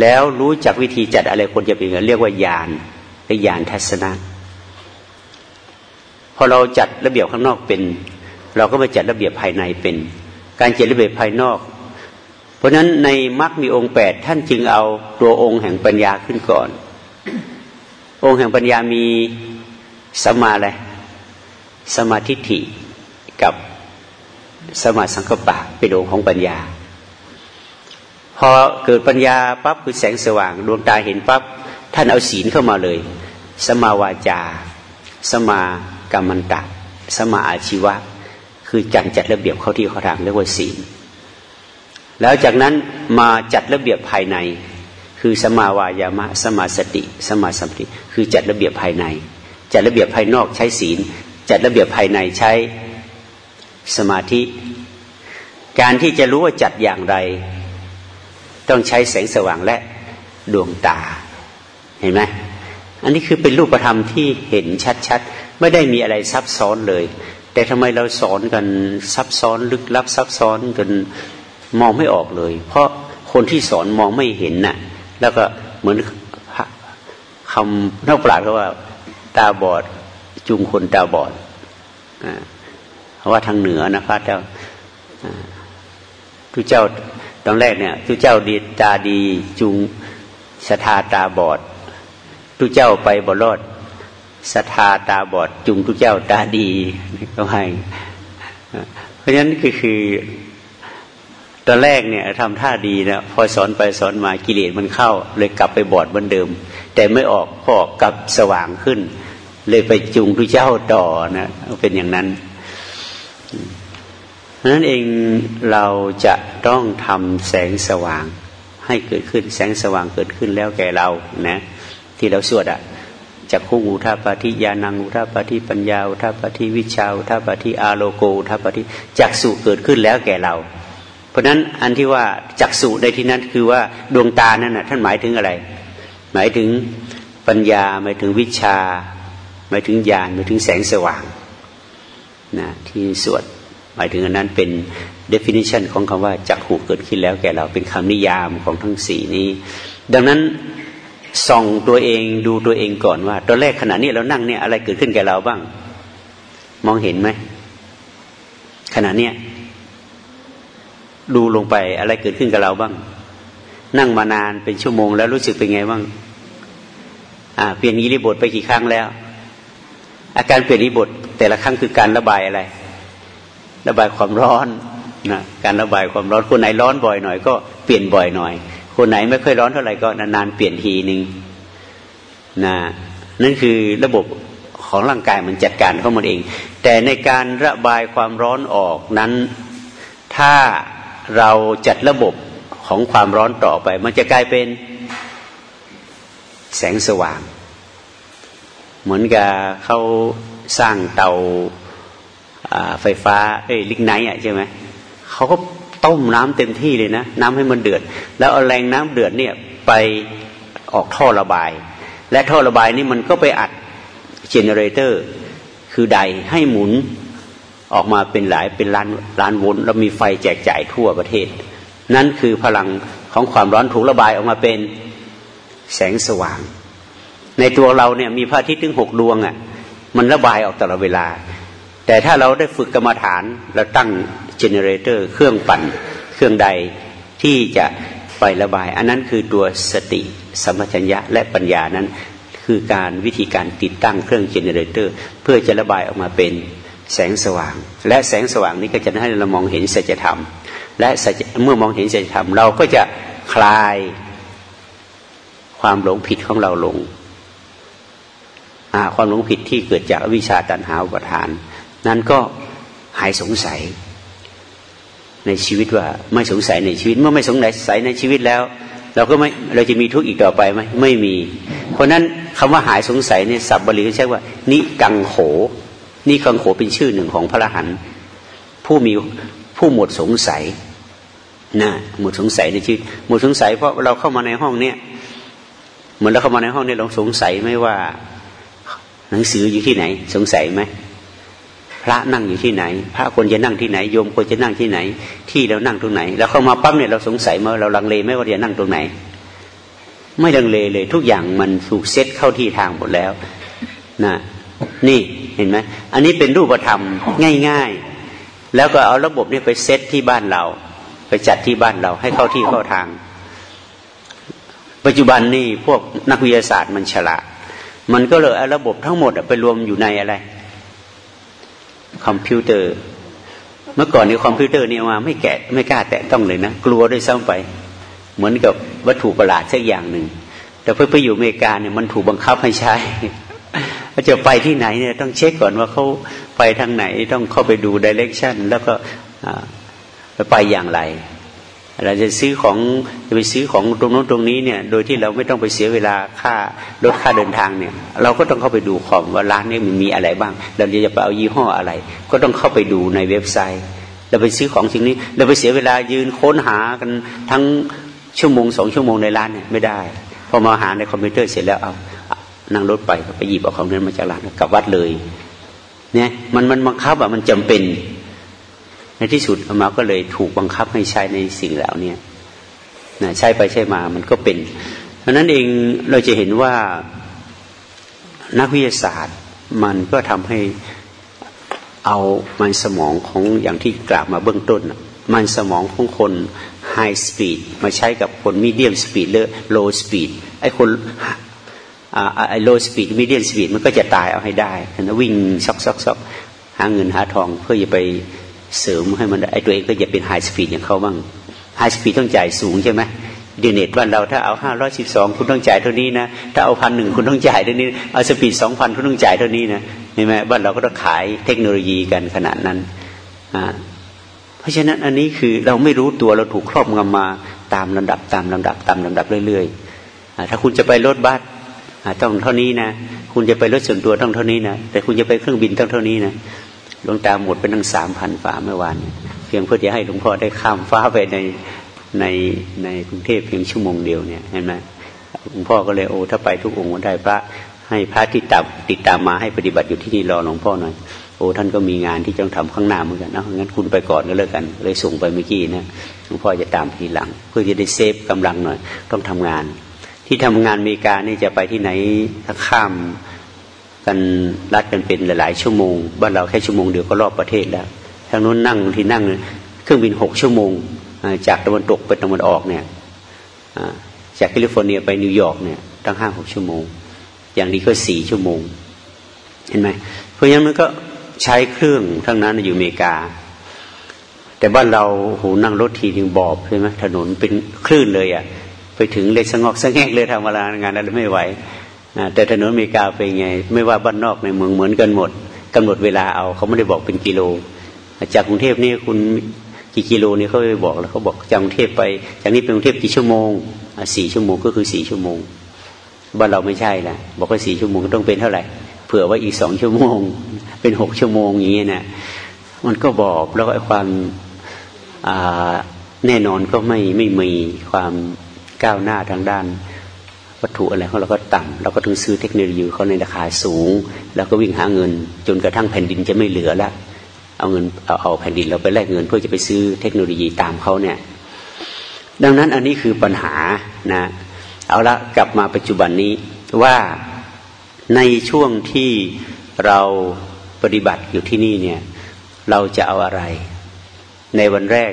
แล้วรู้จักวิธีจัดอะไรคนจะเป็นเรียกว่าญาณหรือญาณทัศนะพอเราจัดระเบียบข้างนอกเป็น เราก็มาจัดระเบียบภายในเป็น การจัดระเบียบภายนอก เพราะฉะนั้นในมรรคมีองค์แปดท่านจึงเอาตัวองค์แห่งปัญญาขึ้นก่อน องค์แห่งปัญญามีสัมมาอะไร สมาธิฐิกับสมาสังกปะเป็นองค์ของปัญญา พอเกิดปัญญาปั๊บคือแสงสว่าง ดวงตาเห็นปั๊บท่านเอาศีลเข้ามาเลย สมาวาจา สมากรรมันตะ สมาอาชีวะ คือจังจัดระเบียบเข้าที่เขาทางเรียกว่าศีลแล้วจากนั้นมาจัดระเบียบภายใน คือสมาวายามะ สมาสติ สมาสัมติคือจัดระเบียบภายใน จัดระเบียบภายนอกใช้ศีล จัดระเบียบภายในใช้สมาธิ การที่จะรู้ว่าจัดอย่างไร ต้องใช้แสงสว่างและดวงตา เห็นไหมอันนี้คือเป็นรูปธรรมที่เห็นชัดๆ ไม่ได้มีอะไรซับซ้อนเลย แต่ทำไมเราสอนกันซับซ้อนลึกลับซับซ้อนจนมองไม่ออกเลย เพราะคนที่สอนมองไม่เห็นน่ะ แล้วก็เหมือนคำนักปราชญ์เขาว่า ตาบอด จูงคนตาบอดเพราะว่าทางเหนือนะพระเจ้าทุเจ้าตอนแรกเนี่ยทุเจ้าดีตาดีจูงศรัทาตาบอดทุเจ้าไปบรอดศรัทาตาบอด จุงทุเจ้าตาดีก็ให้เพราะฉะนั้นคือคือตอนแรกเนี่ยทำท่าดีนะพอสอนไปสอนมากิเลสมันเข้า เลยกลับไปบอดเหมือนเดิม แต่ไม่ออกพอกลับสว่างขึ้น เลยไปจุงพระเจ้าต่อนะเป็นอย่างนั้นนั้นเองเราจะต้องทำแสงสว่างให้เกิดขึ้นแสงสว่างเกิดขึ้นแล้วแก่เรานะที่เราสวดอะจากคู่อุทาปาทิยานังอุทาปาทิปัญญาอุทาปาทิวิชาอุทาปาทิอาโลโกอุทาปาทิจักสุเกิดขึ้นแล้วแก่เรา เพราะนั้นอันที่ว่าจักสุในที่นั้นคือว่าดวงตานั่นนะท่านหมายถึงอะไร หมายถึงปัญญาหมายถึงวิชา หมายถึงญาณหมายถึงแสงสว่างนะที่สวดหมายถึงอันนั้นเป็น definition ของคำว่าจักหูเกิดขึ้นแล้วแก่เราเป็นคำนิยามของทั้งสี่นี้ ดังนั้นส่องตัวเองดูตัวเองก่อนว่า ตอนแรกขณะนี้เรานั่งเนี่ยอะไรเกิดขึ้นแก่เราบ้าง มองเห็นไหมขณะเนี้ยดูลงไปอะไรเกิดขึ้นกับเราบ้าง นั่งมานานเป็นชั่วโมงแล้วรู้สึกเป็นไงบ้างอ่าเปลี่ยนยีริบทไปกี่ครั้งแล้ว อาการเปลี่ยนอิบทแต่ละครั้งคือการระบายอะไร ระบายความร้อนนะการระบายความร้อนคนไหนร้อนบ่อยหน่อยก็เปลี่ยนบ่อยหน่อย คนไหนไม่ค่อยร้อนเท่าไหร่ก็นานๆเปลี่ยนทีหนึ่งนะนั่นคือระบบของร่างกายมันจัดการเข้ามันเอง แต่ในการระบายความร้อนออกนั้น ถ้าเราจัดระบบของความร้อนต่อไป มันจะกลายเป็นแสงสว่าง เหมือนกับเขาสร้างเตาไฟฟ้าเอ้ยลิกไนต์อะใช่ไหมเขาก็ต้มน้ำเต็มที่เลยนะ น้ำให้มันเดือด แล้วเอาแรงน้ำเดือดเนี่ยไปออกท่อระบาย และท่อระบายนี่มันก็ไปอัด generator คือไดให้หมุนออกมาเป็นหลายเป็นล้านล้านโวลต์แล้วมีไฟแจกจ่ายทั่วประเทศ นั่นคือพลังของความร้อนถูกระบายออกมาเป็นแสงสว่าง ในตัวเราเนี่ยมีพระอาทิตย์ถึงหกดวงอะ่ะ มันระบายออกตลอดเวลา แต่ถ้าเราได้ฝึกกรรมฐานเราตั้ง generator เครื่องปั่นเครื่องไดที่จะไประบาย อันนั้นคือตัวสติสัมปชัญญะและปัญญานั้น คือการวิธีการติดตั้งเครื่อง generator เพื่อจะระบายออกมาเป็นแสงสว่าง และแสงสว่างนี้ก็จะให้เรามองเห็นสัจธรรม และเมื่อมองเห็นสัจธรรม เราก็จะคลายความหลงผิดของเราลง ความหลงผิดที่เกิดจากวิชาตันหาอุปทาน นั้นก็หายสงสัยในชีวิตว่าไม่สงสัยในชีวิต เมื่อไม่สงสัยในชีวิตแล้ว เราก็ไม่เราจะมีทุกข์อีกต่อไปไหมไม่มี เพราะนั้นคำว่าหายสงสัยเนี่ยสับบาลีก็ใช้ว่า นิกังโขนิกังโขเป็นชื่อหนึ่งของพระรหันต์ผู้มีผู้หมดสงสัยนะหมดสงสัยในชีวิตหมดสงสัยเพราะเราเข้ามาในห้องเนี้ยเหมือนเราเข้ามาในห้องเนี้เราสงสัยไหมว่า หนังสืออยู่ที่ไหน สงสัยไหมพระนั่งอยู่ที่ไหน พระควรจะนั่งที่ไหนโยมควรจะนั่งที่ไหน ที่เรานั่งตรงไหน แล้วเข้ามาปั๊บเนี่ยเราสงสัยมาเราลังเลไหมว่าจะนั่งตรงไหน ไม่ลังเลเลย ทุกอย่างมันถูกเซตเข้าที่ทางหมดแล้วนะนี่เห็นไหมอันนี้เป็นรูปธรรมง่าย ๆ แล้วก็เอาระบบนี้ไปเซตที่บ้านเรา ไปจัดที่บ้านเราให้เข้าที่เข้าทาง ปัจจุบันนี่พวกนักวิทยาศาสตร์มันฉลาด มันก็เลยเอาระบบทั้งหมดไปรวมอยู่ในอะไร คอมพิวเตอร์ เมื่อก่อนนี้คอมพิวเตอร์นี่มาไม่แกะไม่กล้าแตะต้องเลยนะ กลัวด้วยซ้ำไป เหมือนกับวัตถุประหลาดสักอย่างหนึ่ง แต่เพื่อไปอยู่อเมริกาเนี่ยมันถูกบังคับให้ใช้จะไปที่ไหนเนี่ยต้องเช็คก่อนว่าเขาไปทางไหนต้องเข้าไปดูดิเรกชันแล้วก็ไปอย่างไร เราจะซื้อของจะไปซื้อของตรงโน้นตรงนี้เนี่ย โดยที่เราไม่ต้องไปเสียเวลาค่ารถค่าเดินทางเนี่ย เราก็ต้องเข้าไปดูคอมว่าร้านนี้มันมีอะไรบ้าง เราจะไปเอายี่ห้ออะไร ก็ต้องเข้าไปดูในเว็บไซต์ เราไปซื้อของสิ่งนี้ เราไปเสียเวลายืนค้นหากันทั้งชั่วโมงสองชั่วโมงในร้านเนี่ยไม่ได้ พอมาหาในคอมพิวเตอร์เสร็จแล้วเอานั่งรถไปไปหยิบเอาของนั้นมาจากร้านกลับวัดเลย เนี่ยมันมันบังคับอะมันจำเป็น ในที่สุดอามาก็เลยถูกบังคับให้ใช้ในสิ่งเหล่านี้นะใช้ไปใช้มามันก็เป็นเพราะนั้นเองเราจะเห็นว่านักวิทยาศาสตร์มันก็ทำให้เอามันสมองของอย่างที่กล่าวมาเบื้องต้น มันสมองของคน high speed มาใช้กับคน medium speed หรือ low speed ไอ้คนไอ้ low speed medium speed มันก็จะตายเอาให้ได้นะวิ่งซอกซอกซอกหาเงินหาทองเพื่อจะไป เสริมให้มันไอตัวเองก็จะเป็น high speed อย่างเขาบ้าง high speed ต้องจ่ายสูงใช่ไหมเดี๋ยวเน็ตบ้านเราถ้าเอาห้าร้อยสิบสองคุณต้องจ่ายเท่านี้นะถ้าเอาพันหนึ่งคุณต้องจ่ายเท่านี้เอาสปีดสองพันคุณต้องจ่ายเท่านี้นะเห็นไหมบ้านเราก็ต้องขายเทคโนโลยีกันขนาดนั้นอ่าเพราะฉะนั้นอันนี้คือเราไม่รู้ตัวเราถูกครอบงำมาตามลำดับตามลำดับตามลำดับเรื่อยๆถ้าคุณจะไปรถบัสต้องเท่านี้นะ คุณจะไปรถส่วนตัวต้องเท่านี้นะแต่คุณจะไปเครื่องบินต้องเท่านี้นะ หลวงตาหมดไปตั้งสามพันฝาเมื่อวาน เพียงเพื่อจะให้หลวงพ่อได้ข้ามฟ้าไปในในในกรุงเทพเพียงชั่วโมงเดียวเนี่ยเห็นไหมหลวงพ่อก็เลยโอ้ถ้าไปทุกองค์ได้พระให้พระที่ตับติดตามมาให้ปฏิบัติอยู่ที่นี่รอหลวงพ่อหน่อยโอ้ท่านก็มีงานที่ต้องทำข้างหน้าเหมือนกันนะงั้นคุณไปก่อนก็แล้วกัน เลยส่งไปเมื่อกี้นะหลวงพ่อจะตามทีหลัง เพื่อจะได้เซฟกำลังหน่อย ต้องทำงาน ที่ทำงานอเมริกานี่จะไปที่ไหนถ้าข้าม กันรัดกันเป็นหลายๆชั่วโมง บ้านเราแค่ชั่วโมงเดียวก็รอบประเทศแล้วทางนู้นนั่งที่นั่งเครื่องบินหกชั่วโมง จากตะวันตกไปตะวันออกเนี่ยจากแคลิฟอร์เนียไปนิวยอร์กเนี่ยตั้งห้าหกชั่วโมง อย่างนี้ก็สี่ชั่วโมง เห็นไหมเพราะฉะนั้นมันก็ใช้เครื่องทั้งนั้นอยู่อเมริกา แต่บ้านเราโหนั่งรถทีนึงบอบใช่ไหมถนนเป็นคลื่นเลยอะ่ะไปถึงเลยสะงอกสะแงกเลยทำเวลางานอะไรไม่ไหว แต่ถนนอเมริกาเป็นไง ไม่ว่าบ้านนอกในเมืองเหมือนกันหมดกำหนดเวลาเอาเขาไม่ได้บอกเป็นกิโล จากกรุงเทพนี่คุณกี่กิโลนี่เขาไปบอกแล้วเขาบอกจากกรุงเทพไป จากนี้เป็นกรุงเทพกี่ชั่วโมงสี่ชั่วโมงก็คือสี่ชั่วโมงบ้านเราไม่ใช่ละบอกว่าสี่ชั่วโมงต้องเป็นเท่าไหร่เผื่อว่าอีกสองชั่วโมง เป็นหกชั่วโมงอย่างนี้นะมันก็บอกแล้วก็ความแน่นอนก็ไม่ไม่มีความก้าวหน้าทางด้าน วัตถุอะไรของเราก็ต่ำเราก็ต้องซื้อเทคโนโลยีเขาในราคาสูง แล้วก็วิ่งหาเงิน จนกระทั่งแผ่นดินจะไม่เหลือแล้วเอาเงินเอาเอาแผ่นดินเราไปแลกเงินเพื่อจะไปซื้อเทคโนโลยีตามเขาเนี่ย ดังนั้นอันนี้คือปัญหานะเอาละกลับมาปัจจุบันนี้ว่าในช่วงที่เราปฏิบัติอยู่ที่นี่เนี่ยเราจะเอาอะไร ในวันแรก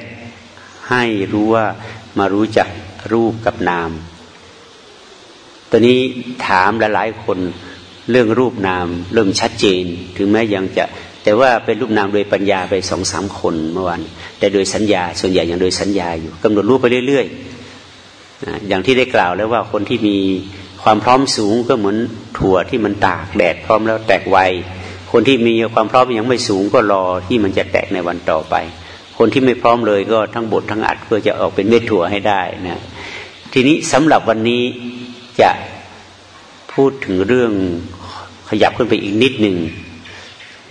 ให้รู้ว่ามารู้จักรูปกับนาม ตอนนี้ถามหลายๆคนเรื่องรูปนามเริ่มชัดเจน ถึงแม้ยังจะแต่ว่าเป็นรูปนามโดยปัญญาไปสองสามคนเมื่อวานแต่โดยสัญญาส่วนใหญ่ยังโดยสัญญาอยู่กำหนดรูปไปเรื่อยๆอย่างที่ได้กล่าวแล้วว่าคนที่มีความพร้อมสูงก็เหมือนถั่วที่มันตากแดดพร้อมแล้วแตกไวคนที่มีความพร้อมยังไม่สูงก็รอที่มันจะแตกในวันต่อไป คนที่ไม่พร้อมเลยก็ทั้งบดทั้งอัดเพื่อจะออกเป็นเม็ดถั่วให้ได้นะทีนี้สำหรับวันนี้ จะพูดถึงเรื่องขยับขึ้นไปอีกนิดหนึ่ง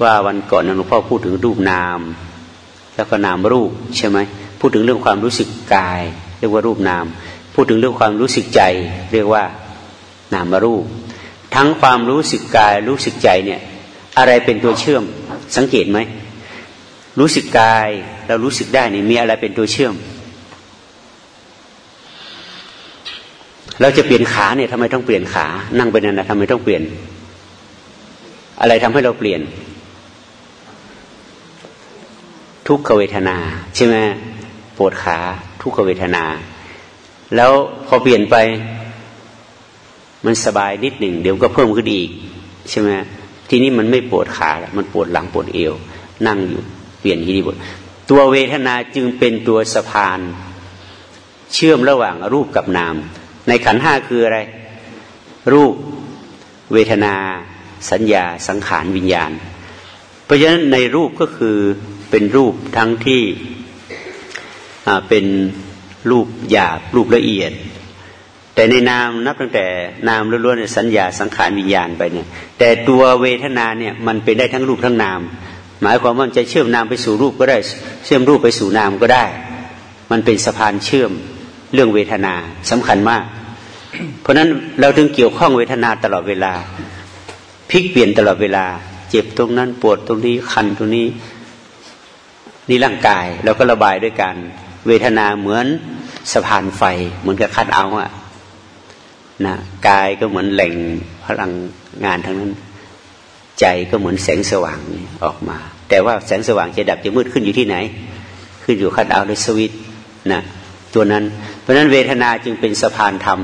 ว่าวันก่อนหลวงพ่อพูดถึงรูปนาม แล้วก็นามรูปใช่ไหมพูดถึงเรื่องความรู้สึกกาย เรียกว่ารูปนาม พูดถึงเรื่องความรู้สึกใจ เรียกว่านามรูป ทั้งความรู้สึกกายรู้สึกใจเนี่ย อะไรเป็นตัวเชื่อมสังเกตไหมรู้สึกกายเรารู้สึกได้นี่มีอะไรเป็นตัวเชื่อม เราจะเปลี่ยนขาเนี่ยทำไมต้องเปลี่ยนขา นั่งไปนั่นนะทำไมต้องเปลี่ยน อะไรทำให้เราเปลี่ยน ทุกขเวทนา ใช่ไหมปวดขาทุกขเวทนา แล้วพอเปลี่ยนไป มันสบายนิดหนึ่งเดี๋ยวก็เพิ่มขึ้นอีกใช่ไหมทีนี้มันไม่ปวดขาแล้วมันปวดหลังปวดเอว นั่งอยู่เปลี่ยนที่นี่ปวดตัวเวทนาจึงเป็นตัวสะพาน เชื่อมระหว่างรูปกับนาม ในขันห้าคืออะไร รูปเวทนา สัญญา สังขารวิญญาณ เพราะฉะนั้นในรูปก็คือเป็นรูปทั้งที่เป็นรูปหยาบรูปละเอียด แต่ในนามนับตั้งแต่นามล้วนๆสัญญาสังขารวิญญาณไปเนี่ย แต่ตัวเวทนาเนี่ยมันเป็นได้ทั้งรูปทั้งนาม หมายความว่าจะเชื่อมนามไปสู่รูปก็ได้ เชื่อมรูปไปสู่นามก็ได้ มันเป็นสะพานเชื่อม เรื่องเวทนาสำคัญมาก เพราะนั้นเราถึงเกี่ยวข้องเวทนาตลอดเวลาพลิกเปลี่ยนตลอดเวลา เจ็บตรงนั้นปวดตรงนี้คันตรงนี้นี่ร่างกายเราก็ระบายด้วยกันเวทนาเหมือนสะพานไฟ เหมือนกับคัดเอาอะนะกายก็เหมือนแหล่งพลังงานทั้งนั้น ใจก็เหมือนแสงสว่างออกมา แต่ว่าแสงสว่างจะดับจะมืดขึ้นอยู่ที่ไหน ขึ้นอยู่คัดเอาในสวิตนะ ตัวนั้น เพราะฉะนั้นเวทนาจึงเป็นสะพานธรรม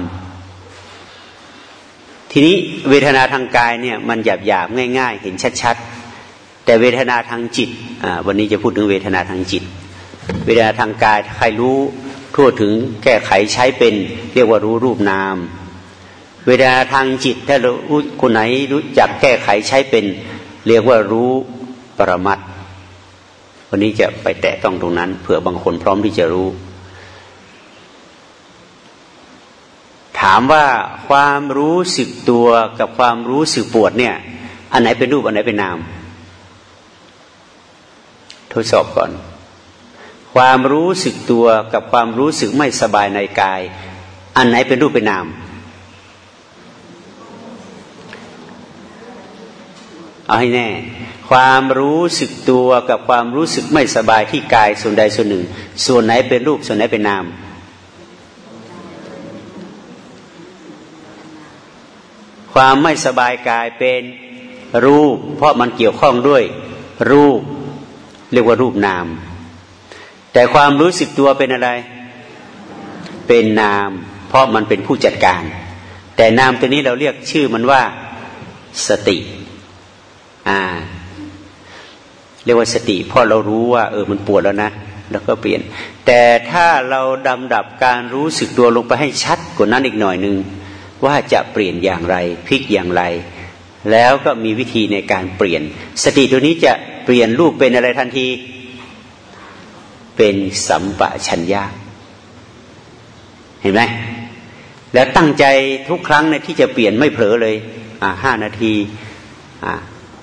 ทีนี้เวทนาทางกายเนี่ยมันหยาบหยาบง่าย ๆ เห็นชัดๆ แต่เวทนาทางจิตวันนี้จะพูดถึงเวทนาทางจิต เวทนาทางกายใครรู้ทั่วถึงแก้ไขใช้เป็นเรียกว่ารู้รูปนาม เวทนาทางจิตถ้ารู้คนไหนรู้จักแก้ไขใช้เป็น เรียกว่ารู้ปรมัตวันนี้จะไปแตะต้องตรงนั้นเผื่อบางคนพร้อมที่จะรู้ ถามว่าความรู้สึกตัวกับความรู้สึกปวดเนี่ย อันไหนเป็นรูปอันไหนเป็นนาม ทดสอบก่อน ความรู้สึกตัวกับความรู้สึกไม่สบายในกาย อันไหนเป็นรูปเป็นนามเอาให้แน่ ความรู้สึกตัวกับความรู้สึกไม่สบายที่กายส่วนใดส่วนหนึ่ง ส่วนไหนเป็นรูปส่วนไหนเป็นนาม ความไม่สบายกายเป็นรูป เพราะมันเกี่ยวข้องด้วยรูป เรียกว่ารูปนาม แต่ความรู้สึกตัวเป็นอะไร เป็นนาม เพราะมันเป็นผู้จัดการ แต่นามตัวนี้เราเรียกชื่อมันว่าสติ อ่า เรียกว่าสติเพราะเรารู้ว่า เออมันปวดแล้วนะแล้วก็เปลี่ยน แต่ถ้าเราดำดับการรู้สึกตัวลงไปให้ชัดกว่านั้นอีกหน่อยหนึ่ง ว่าจะเปลี่ยนอย่างไรพลิกอย่างไร แล้วก็มีวิธีในการเปลี่ยน สติตัวนี้จะเปลี่ยนรูปเป็นอะไรทันที เป็นสัมปชัญญะเห็นไหมแล้วตั้งใจทุกครั้งในที่จะเปลี่ยนไม่เผลอเลย อ่าห้านาทีอ่า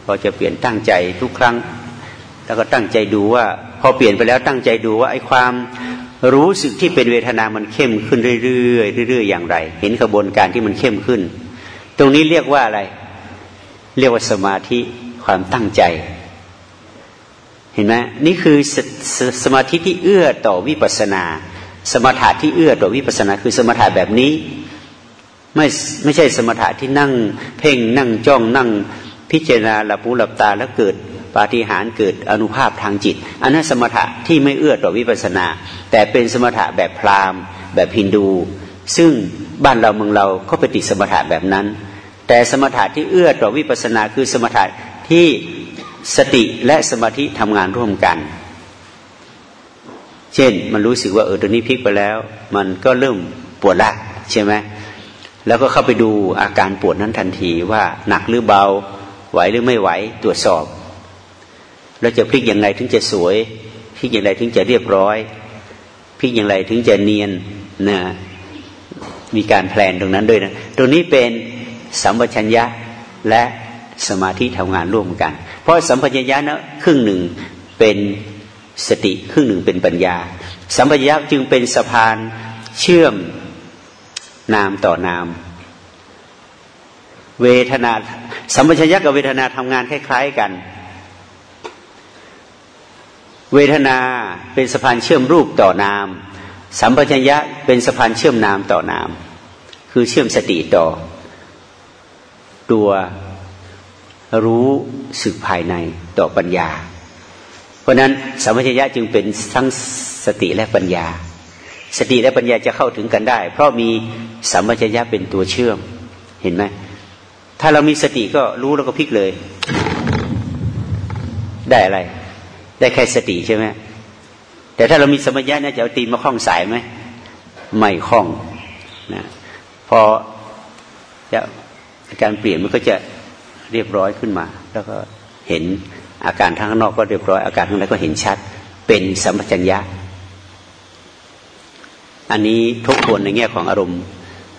พอจะเปลี่ยนตั้งใจทุกครั้ง แล้วก็ตั้งใจดูว่า พอเปลี่ยนไปแล้วตั้งใจดูว่าไอ้ความ รู้สึกที่เป็นเวทนามันเข้มขึ้นเรื่อยๆเรื่อยๆอย่างไร เห็นกระบวนการที่มันเข้มขึ้น ตรงนี้เรียกว่าอะไร เรียกว่าสมาธิความตั้งใจ เห็นไหมนี่คือสสสมาธิที่เอื้อต่อวิปัสนา สมถะที่เอื้อต่อวิปัสนา คือสมถะแบบนี้ ไม่ไม่ใช่สมถะที่นั่ง เพ่งนั่งจ้องนั่งพิจารณาหลับหูหลับตาแล้วเกิด ปาฏิหาริย์เกิดอนุภาพทางจิต อันนั้นสมถะที่ไม่เอื้อต่อวิปัสนา แต่เป็นสมถะแบบพราหมณ์ แบบฮินดู ซึ่งบ้านเราเมืองเราก็ไปติดสมถะแบบนั้น แต่สมถะที่เอื้อต่อวิปัสนาคือสมถะที่สติและสมาธิทำงานร่วมกัน เช่นมันรู้สึกว่าเออตัวนี้พลิกไปแล้ว มันก็เริ่มปวดละใช่ไหมแล้วก็เข้าไปดูอาการปวดนั้นทันทีว่าหนักหรือเบาไหวหรือไม่ไหวตรวจสอบ เราจะพลิกอย่างไรถึงจะสวยพลิกอย่างไรถึงจะเรียบร้อยพลิกอย่างไรถึงจะเนียนนะมีการแพลนตรงนั้นด้วยนะตรงนี้เป็นสัมปชัญญะและสมาธิทำงานร่วมกัน เพราะสัมปชัญญะนะครึ่งหนึ่งเป็นสติครึ่งหนึ่งเป็นปัญญา สัมปชัญญะจึงเป็นสะพานเชื่อมนามต่อนาม เวทนา สัมปชัญญะกับเวทนาทำงานคล้าย ๆ กัน เวทนาเป็นสะพานเชื่อมรูปต่อนาม สัมปชัญญะเป็นสะพานเชื่อมนามต่อนาม คือเชื่อมสติต่อ ตัวรู้สึกภายในต่อปัญญา เพราะนั้นสัมปชัญญะจึงเป็นทั้งสติและปัญญา สติและปัญญาจะเข้าถึงกันได้ เพราะมีสัมปชัญญะเป็นตัวเชื่อมเห็นไหมถ้าเรามีสติก็รู้แล้วก็พลิกเลย ได้อะไร ได้แค่สติใช่ไหมแต่ถ้าเรามีสมัญญาเนี่ยจะเอาตีนมาคล้องสายไหมไม่คล้องนะพอจะการเปลี่ยนมันก็จะเรียบร้อยขึ้นมา แล้วก็เห็นอาการทางนอกก็เรียบร้อยอาการข้างในก็เห็นชัด เป็นสัมปชัญญะ อันนี้ทบทวนในแง่ของอารมณ์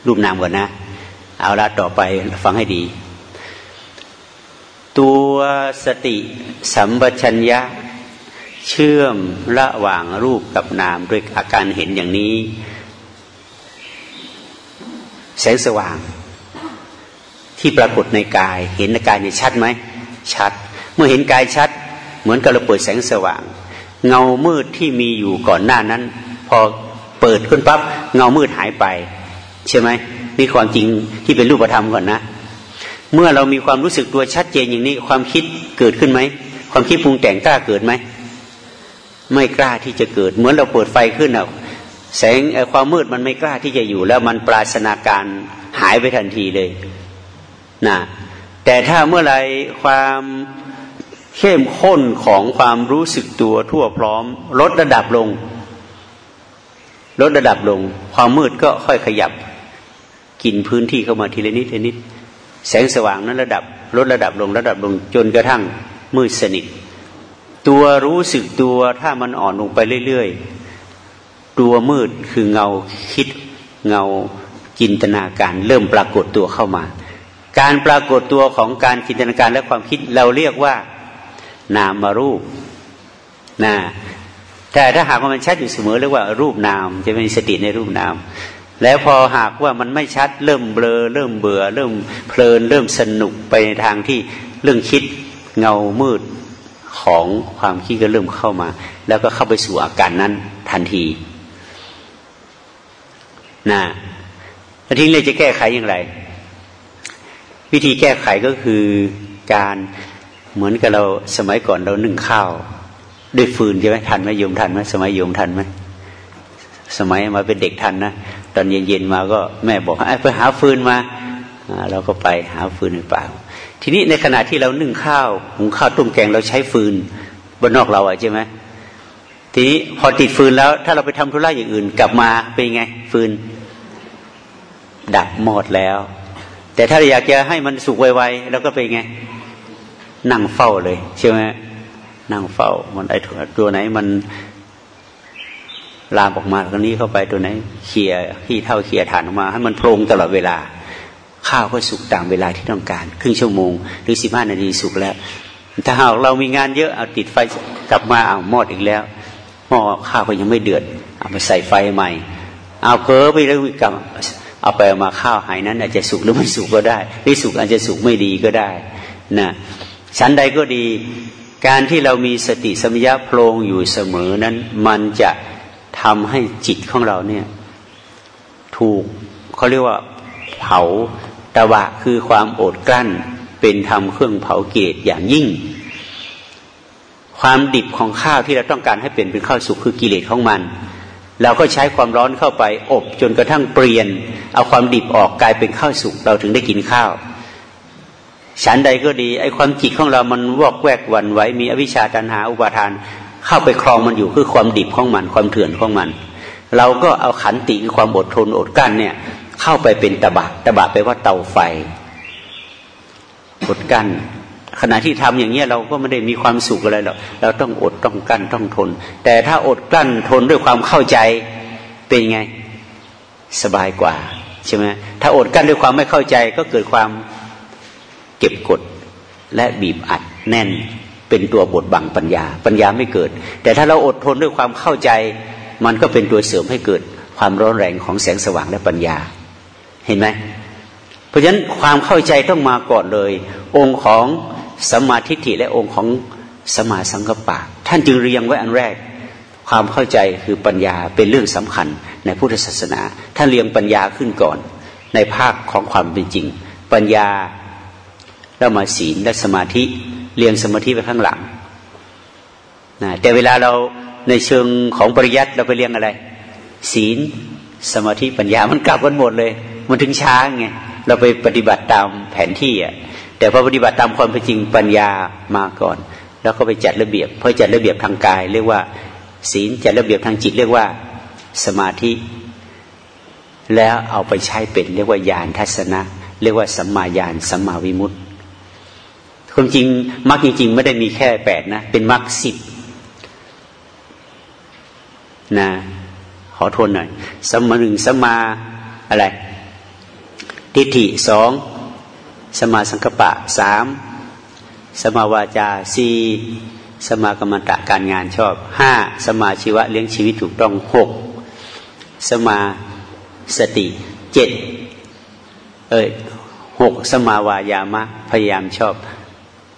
รูปนามก่อนนะ เอาละต่อไปฟังให้ดี ตัวสติสัมปชัญญะ เชื่อมระหว่างรูปกับนามด้วยอาการเห็นอย่างนี้ แสงสว่าง ที่ปรากฏในกายเห็นในกายนี่ชัดไหมชัด เมื่อเห็นกายชัด เหมือนกับเราเปิดแสงสว่าง เงามืดที่มีอยู่ก่อนหน้านั้น พอเปิดขึ้นปั๊บเงามืดหายไป ใช่ไหมนี่ความจริงที่เป็นรูปธรรมก่อนนะ เมื่อเรามีความรู้สึกตัวชัดเจนอย่างนี้ ความคิดเกิดขึ้นไหมความคิดปรุงแต่งกล้าเกิดไหม ไม่กล้าที่จะเกิด เหมือนเราเปิดไฟขึ้นอะแสงความมืดมันไม่กล้าที่จะอยู่ แล้วมันปราศนาการหายไปทันทีเลยนะแต่ถ้าเมื่อไรความเข้มข้นของความรู้สึกตัวทั่วพร้อม ลดระดับลง ลดระดับลง ความมืดก็ค่อยขยับ กินพื้นที่เข้ามาทีละนิดทีละนิด แสงสว่างนั้นระดับ ลดระดับลงระดับลงจนกระทั่งมืดสนิท ตัวรู้สึกตัวถ้ามันอ่อนลงไปเรื่อยๆตัวมืดคือเงาคิดเงาจินตนาการ เริ่มปรากฏตัวเข้ามา การปรากฏตัวของการจินตนาการและความคิดเราเรียกว่า นามารูปนะแต่ถ้าหากว่ามันชัดอยู่เสมอเรียกว่ารูปนาม จะมีสติในรูปนาม แล้วพอหากว่ามันไม่ชัด เริ่มเบลอ เริ่มเบื่อ เริ่มเพลิน เริ่มสนุกไปในทางที่เรื่องคิดเงามืด ของความคิดก็เริ่มเข้ามา แล้วก็เข้าไปสู่อาการนั้นทันทีนะแล้วทีนี้จะแก้ไขอย่างไร วิธีแก้ไขก็คือการเหมือนกับเราสมัยก่อนเรานึ่งข้าวด้วยฟืนใช่ไหมทันไหมโยมทันไหมสมัยโยมทันไหมสมัยมาเป็นเด็กทันนะตอนเย็นๆมาก็แม่บอกไปหาฟืนมาเราก็ไปหาฟืนในป่า ทีนี้ในขณะที่เรานึ่งข้าวหุงข้าวต้มแกงเราใช้ฟืนบนนอกเราอะใช่ไหมทีนี้พอติดฟืนแล้ว ถ้าเราไปทำธุระอย่างอื่น กลับมาเป็นไง ฟืน ดับหมดแล้ว แต่ถ้าอยากจะให้มันสุกไวๆเราก็เป็นไง นั่งเฝ้าเลยใช่ไหมนั่งเฝ้า มันไอตัวไหนมันลามออกมาตรงนี้เข้าไปตัวไหนเขี่ยขี้เท่าเขี่ยฐานออกมา ให้มันโพรงตลอดเวลา ข้าวก็สุกตามเวลาที่ต้องการ ครึ่งชั่วโมง หรือสิบห้านาทีสุกแล้ว ถ้าหากเรามีงานเยอะเอาติดไฟกลับมาเอาหมดอีกแล้วหม้อข้าวก็ยังไม่เดือด เอาไปใส่ไฟใหม่ เอาเพอไปแล้วกลับเอาไปมาข้าวหายนั้น อาจจะสุกหรือไม่สุกก็ได้หรือสุกอาจจะสุกไม่ดีก็ได้นะชั้นใดก็ดีการที่เรามีสติสมยะโพลงอยู่เสมอนั้น มันจะทำให้จิตของเราเนี่ย ถูกเขาเรียกว่าเผา ตะวะคือความอดกลั้น เป็นธรรมเครื่องเผาเกตอย่างยิ่ง ความดิบของข้าวที่เราต้องการให้เป็นเป็นข้าวสุกคือกิเลสของมันเราก็ใช้ความร้อนเข้าไปอบจนกระทั่งเปลี่ยน เอาความดิบออกกลายเป็นข้าวสุกเราถึงได้กินข้าวฉันใดก็ดีไอ้ความจิตของเรามันวอกแวกวันไว้มีอวิชชาตันหาอุปาทาน เข้าไปครองมันอยู่คือความดิบของมัน ความเถื่อนของมัน เราก็เอาขันติคือความอดทนอดกั้นเนี่ย เข้าไปเป็นตะบะตะบะไปว่าเตาไฟอดกั้นขณะที่ทำอย่างเงี้ยเราก็ไม่ได้มีความสุขอะไรหรอกเราต้องอดต้องกั้นต้องทน แต่ถ้าอดกั้นทนด้วยความเข้าใจเป็นไงสบายกว่าใช่ไหมถ้าอดกั้นด้วยความไม่เข้าใจก็เกิดความเก็บกดและบีบอัดแน่นเป็นตัวบทบังปัญญา ปัญญาไม่เกิด แต่ถ้าเราอดทนด้วยความเข้าใจ มันก็เป็นตัวเสริมให้เกิดความร้อนแรงของแสงสว่างและปัญญา เห็นไหมเพราะฉะนั้นความเข้าใจต้องมาก่อนเลย องค์ของสมาธิิและองค์ของสมาสังกปะ ท่านจึงเรียงไว้อันแรก ความเข้าใจคือปัญญาเป็นเรื่องสำคัญในพุทธศาสนา ท่านเรียงปัญญาขึ้นก่อน ในภาคของความเป็นจริง ปัญญาแล้วมาศีลและสมาธิเรียงสมาธิไปข้างหลังนะแต่เวลาเราในเชิงของปริยัติเราไปเรียงอะไร ศีลสมาธิปัญญามันกลับกันหมดเลย มันถึงช้าไงเราไปปฏิบัติตามแผนที่อะ แต่พอปฏิบัติตามความเป็นจริงปัญญามาก่อน แล้วก็ไปจัดระเบียบพอจัดระเบียบทางกาย เรียกว่า ศีลจัดระเบียบทางจิต เรียกว่าสมาธิ แล้วเอาไปใช้เป็น เรียกว่าญาณทัศนะ เรียกว่าสัมมาญาณสัมมาวิมุตติความจริงมรรคจริง ๆ ไม่ได้มีแค่แปดนะ เป็นมรรคสิบนะขอทนหน่อยสัมมาหนึ่งสัมมาอะไร ทิฏฐิสองสมาสังกปะสามสมาวาจาสี่สมากรรมตะการงานชอบห้าสมาชีวะเลี้ยงชีวิตถูกต้องหกสมาสติเจ็ดเอ้ยหกสมาวายามะพยายามชอบ